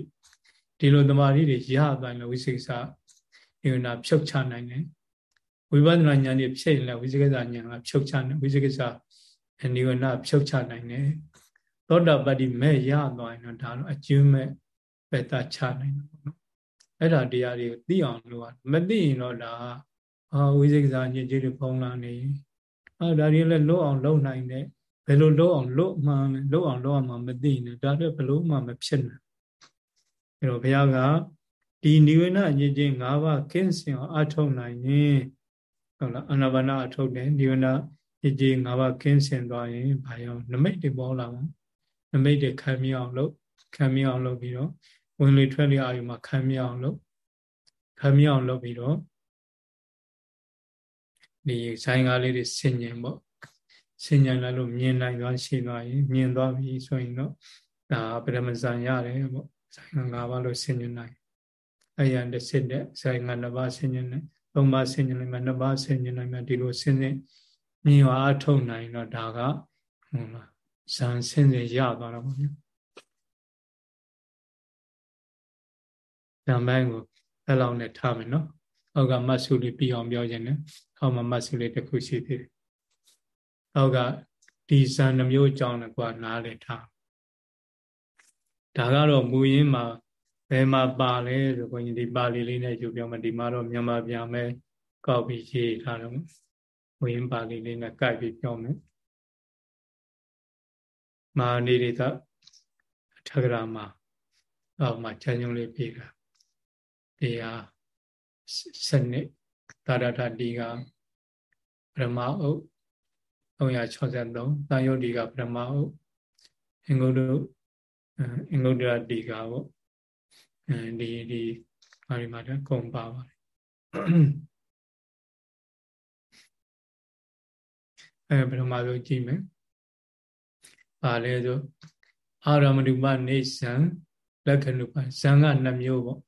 ဒီလိုသမာဓိတွေရတိုင်းလည်းဝိသေကစာဉာဏ်ဖြုတ်ချနိုင်တယ်ဝိပဿနာဉာဏ်ဖြည့်ရင်လည်းဝိသေကစာဉာဏ်ကဖြုတ်ချနိုင်ဝိသေကစာဉာဏ်ဖြုတ်ချနိုင်တယ် သောတာပတ္တိမဲ့ရသွားရင်တော့ဒါတော့အကျဉ်းမဲ့ပဲတာချနိုင်တယ်ပေါ့နော်အဲ့ဒါတရားတွေကိုသိအောင်လုပ်ရမသိရင်တော့ဒါအာဝိသေကစာညစ်ကြေးတွေပုံလာနေအာဒါတွေလည်းလွတ်အောင်လုပ်နိုင်တယ်ဘယ်လိုလွတ်အောင်လွတ်မှန်လွတ်အောင်လုပ်အောင်မသိနေဒါတော့ဘယ်လိုမှမဖြစ်နိုင်အဲ့တော့ဘုရားကဒီနိဝေနအညစ်ကြေး၅ပါးကင်းစင်အောင်အထုတ်နိုင်ရင်ဟုတ်လားအာနာပါနအထုတ်တယ်နိဝေနညစ်ကြေး၅ပါးကင်းစင်သွားရင်ဘာရောနမိတ်တွေပေါ်လာမှာ နမိတ်တွေခံမြအောင်လုပ်ခံမြအောင်လုပ်ပြီးတော့ဝင်လေထွက်လေအာယုမှာခံမြအောင်လုပ်ခံမြအောင်လုပ်ပြီးတော့ဒီဆိုင်ကားလေးတွေဆင်ញင်ပေါ့ဆင်ញင်လာလို့မြင်နိုင်သွားရှိသွားရင်မြင်သွားပြီဆိုရင်တော့ဒါပရမဇန်ရတယ်ပေါ့ဆိုင်က၅ပါးလို့ဆင်ញင်နိုင်အဲ့ရတဲ့စစ်တဲ့ဆိုင်က၅ပါးဆင်ញင်နိုင်၃ပါးဆင်ញင်နိုင်မှ၂ပါးဆင်ញင်နိုင်မှဒီလိုဆင်ញင်မြင်အားထုတ်နိုင်တော့ဒါကဟုတ်လား ဇန်ဆင်ញင်ရသွားတော့ပေါ့ဗျာဇန်ပိုင်းကိုအဲ့လောက်နဲ့ထားမယ်နော်အောက်ကမတ်စုလေးပြီးအောင်ပြောခြင်းနဲ့အောက်မှာမတ်စုလေးတစ်ခုရှိသေးတယ်အောက်ကဒီဇန်နှမျိုးအကြောင်းနဲ့ကွာနားလည်ထားဒါကတော့မူရင်းမှာဘယ်မှာပါလဲဆိုကိုကြီးဒီပါဠိလေးနဲ့ယူပြောမှဒီမှာတော့မြန်မာပြန်မဲ့ကောက်ပြီးရေးထားတော့မူရင်းပါဠိလေးနဲ့ကိုက်ပြီးပြောမယ် မာနေရိသထဂရမှာအောက်မှာချမ်းညုံလေးပြေးတာတရားစနစ်သာရထတိကပရမအုပ်363တန်ယုတ်ဒီကပရမအုပ်အင်္ဂုတ္တအင်္ဂုတ္တရတိကပေါ့အဲဒီဒီဘာဒီမှာတော့ကုန်ပါပါတယ်အဲပရမဆိုကြည့်မယ် ပါလဲဆိုအာရမဏုပနေဇံလက္ခဏုပဇံက2မျိုးပေါ့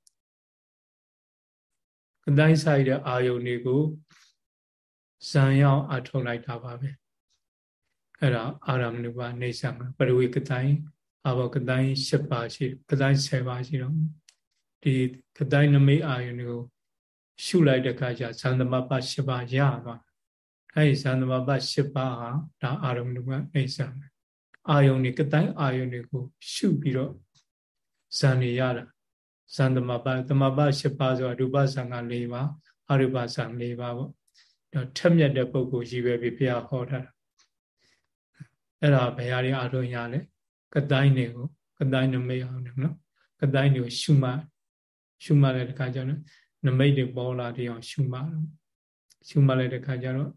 အတိုင်းဆိုင်တဲ့အာယုန်တွေကိုဇံရောက်အထုတ်လိုက်တာပါပဲအဲ့ဒါအာရမဏုပနေဆံပရဝေကတိုင်းအဘောကတိုင်း၈ပါးရှိကတိုင်း၁၀ပါးရှိတော့ဒီကတိုင်းနမိတ်အာယုန်တွေကိုရှုလိုက်တဲ့အခါကျဇံသမပ၈ပါးရသွားအဲ့ဒီဇံသမပ၈ပါးဟာဒါအာရမဏုပနေဆံ အာယုန်တွေကတိုင်းအာယုန်တွေကိုရှုပြီးတော့ဇံနေရတာဇန်သမပသမပ၈ပါးဆိုတာရူပဇံက၄ပါးအရူပဇံ၄ပါးပေါ့ဒါထက်မြက်တဲ့ပုဂ္ဂိုလ်ကြီးပဲပြီးဘုရားဟောထားတာအဲ့ဒါဘယ်ဟာတွေအထုံးရလဲကတိုင်းတွေကိုကတိုင်းနမိတ်အောင်နော်ကတိုင်းတွေကိုရှုမှတ်ရှုမှတ်တဲ့အခါကျတော့နမိတ်တွေပေါ်လာတဲ့အောင်ရှုမှတ်တော့ရှုမှတ်လိုက်တဲ့ခါကျတော့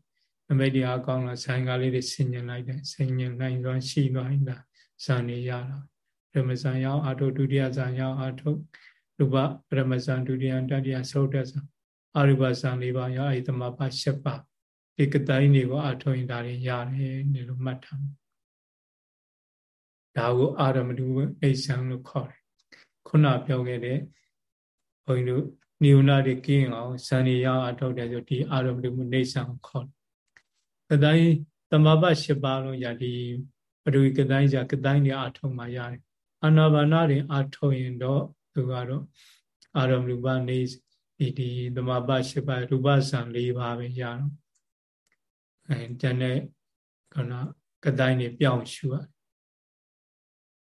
နမိတ်တရားကောင်းလာဆိုင်ကားလေးတွေဆင်ញင်လိုက်တယ်ဆင်ញင်နိုင်သွားရှိသွားရင်ဒါဇာနေရတာပရမဇန်ရောက်အာထုဒုတိယဇန်ရောက်အာထုရူပပရမဇန်ဒုတိယတတိယသုဒ္ဓဇန်အရူပဇန်၄ပါးရောက်အဲဒီသမပါ၈ပါးဒီကတိုင်းတွေကိုအာထုရင်ဒါတွေရတယ်ဒီလိုမှတ်ထားဒါကိုအာရမတုအိဆံလို့ခေါ်တယ်ခုနပြောခဲ့တဲ့ဘုန်းကြီးတို့နိဝရဏတွေကင်းအောင်ဇန်နေရအောင်အထောက်တယ်ဆိုဒီအာရမတုနေဆံကိုခေါ်တယ် ကတိုင်းသမဘ၈ပါးလုံးရဒီပဒဝီကတိုင်းကြကတိုင်းတွေအထုံမှရတယ်အာနာပါနာတွေအထုံရင်တော့သူကတော့အာရမရူပနေဒီဒီသမဘ၈ပါးရူပဇံ၄ပါးပဲရတော့အဲတန်တဲ့ခဏကတိုင်းတွေပြောင်းရှုရတယ်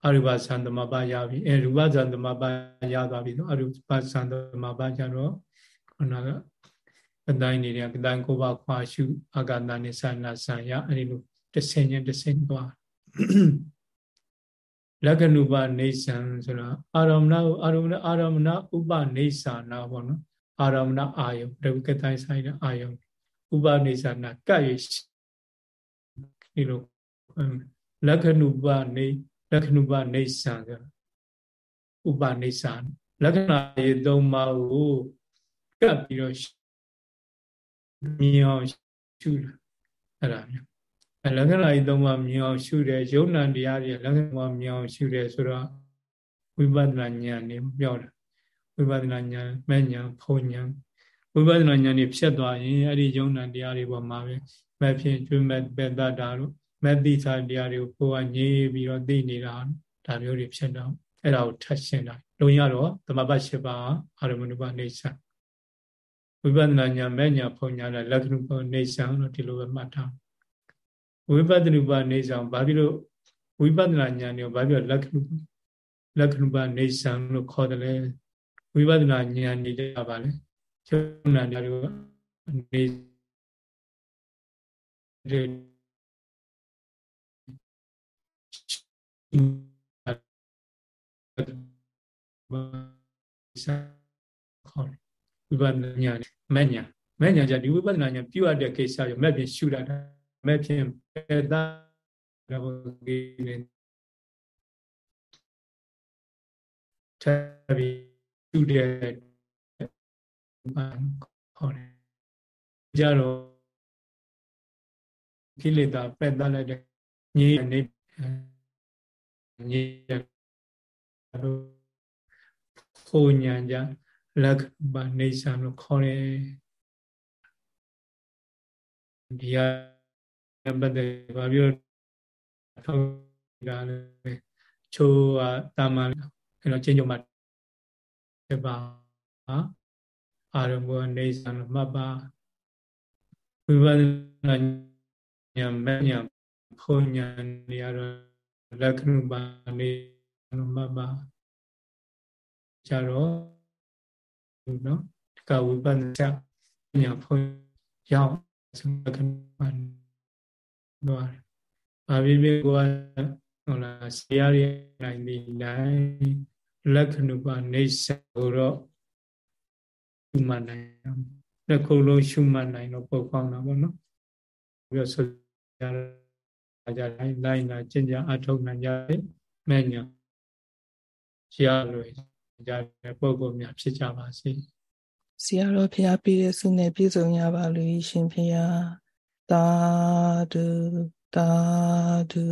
အရူပဇံသမဘရပြီအဲရူပဇံသမဘရသွားပြီတော့အရူပဇံသမဘကြတော့ခဏက တိုင်းတွေကကတိုင်းကိုပါခွာရှုအာဂန္တနိသနာဆံရအဲဒီလိုတဆင်ချင်းတဆင်သွားလက္ခဏုပနေဆံဆိုတာအာရမဏအာရမဏအာရမဏဥပနေဆာနာပေါ့နော်အာရမဏအာယုဒုက္ခတိုင်းဆိုင်တဲ့အာယုဥပနေဆာနာကပ်ရဒီလိုလက္ခဏုပနေလက္ခဏုပနေဆံဆိုတာဥပနေဆာလက္ခဏာရေသုံးပါးကိုကပ်ပြီးတော့ မြင်အောင်ရှုတာအဲ့ဒါမျိုးလက္ခဏာကြီးသုံးပါးမြင်အောင်ရှုတယ်ယုံ nant တရားတွေလက္ခဏာမြင်အောင်ရှုတယ်ဆိုတော့ဝိပဿနာဉာဏ်နေပြောတာဝိပဿနာဉာဏ်မဲ့ဉာဏ်ဖုံဉာဏ်ဝိပဿနာဉာဏ်นี่ဖြစ်သွားရင်အဲ့ဒီယုံ nant တရားတွေပေါ်မှာပဲမဲ့ဖြင့်ကျွမဲ့ပေတ္တာတို့မဲ့တိသာတရားတွေကိုကိုယ်ကငြိပြီးတော့သိနေတာဒါမျိုးတွေဖြစ်တော့အဲ့ဒါကိုထပ်ရှင်းတာလုံရတော့သမဘ၈ပါးအာရမဏုပနေဆံ ဝိပဿနာဉာဏ်မဲ့ဉာဏ်ဖုံဉာဏ်နဲ့လက္ခဏုပနေဆံလို့ဒီလိုပဲမှတ်ထားဝိပဿနာပါနေဆောင်ဘာဖြစ်လို့ဝိပဿနာဉာဏ်ကိုဘာဖြစ်လို့လက္ခဏုလက္ခဏုပါနေဆံလို့ခေါ်တယ်လဲဝိပဿနာဉာဏ်နေကြပါလေကျုံနာတွေကနေတယ်ခေါ်ဝိပဿနာဉာဏ် မဲ့ဉာဏ်မဲ့ဉာဏ်ကြဒီဝိပဿနာဉာဏ်ပြုတ်တဲ့ကိစ္စရောမဲ့ပြင်ရှုတာမဲ့ဖြင့်ပေတာရဘကိနေထပ်ပြီးသူတဲ့ဟောတယ်ကြတော့ကိလေသာပက်တတ်လိုက်တဲ့ငြိနေငြိတော့ခိုးညာကြ လက်ပါနေဆံလို့ခေါ်တယ်ဒီဟာပတ်သက်ဘာပြောထောက်တာလဲချိုးကတာမန်အဲ့တော့ချင်းကြုံမှာတပါအာရမောနေဆံမှတ်ပါဝိပဿနာဉာဏ်မဉာဏ်ဖုန်ဉာဏ်နေရာတော့လက္ခဏုပါနေမှတ်ပါကြတော့ နော်ကဝိပဿနာဉာဏ်ဖုန်ရောက်လက္ခဏုပါသွားတယ်။ဘာဖြစ်ဖြစ်ကိုကဟုတ်လားဆရာရနိုင်ဒီနိုင်လက္ခဏုပနေဆကိုတော့ရှုမှတ်နိုင်အောင်တစ်ခုလုံးရှုမှတ်နိုင်တော့ပုတ်ကောင်းတာပေါ့နော်။ပြီးတော့ဆိုကြကြတိုင်းလိုက်လာကျင့်ကြအထောက်နိုင်ကြတယ်မဲ့ညာဆရာလို ကြတဲ့ပုဂ္ဂိုလ်များဖြစ်ကြပါစေ။ဆရာတော်ဖျားပြည့်တဲ့ဆုနဲ့ပြည့်စုံကြပါလို့ရှင်ဖျားသာဓုသာဓု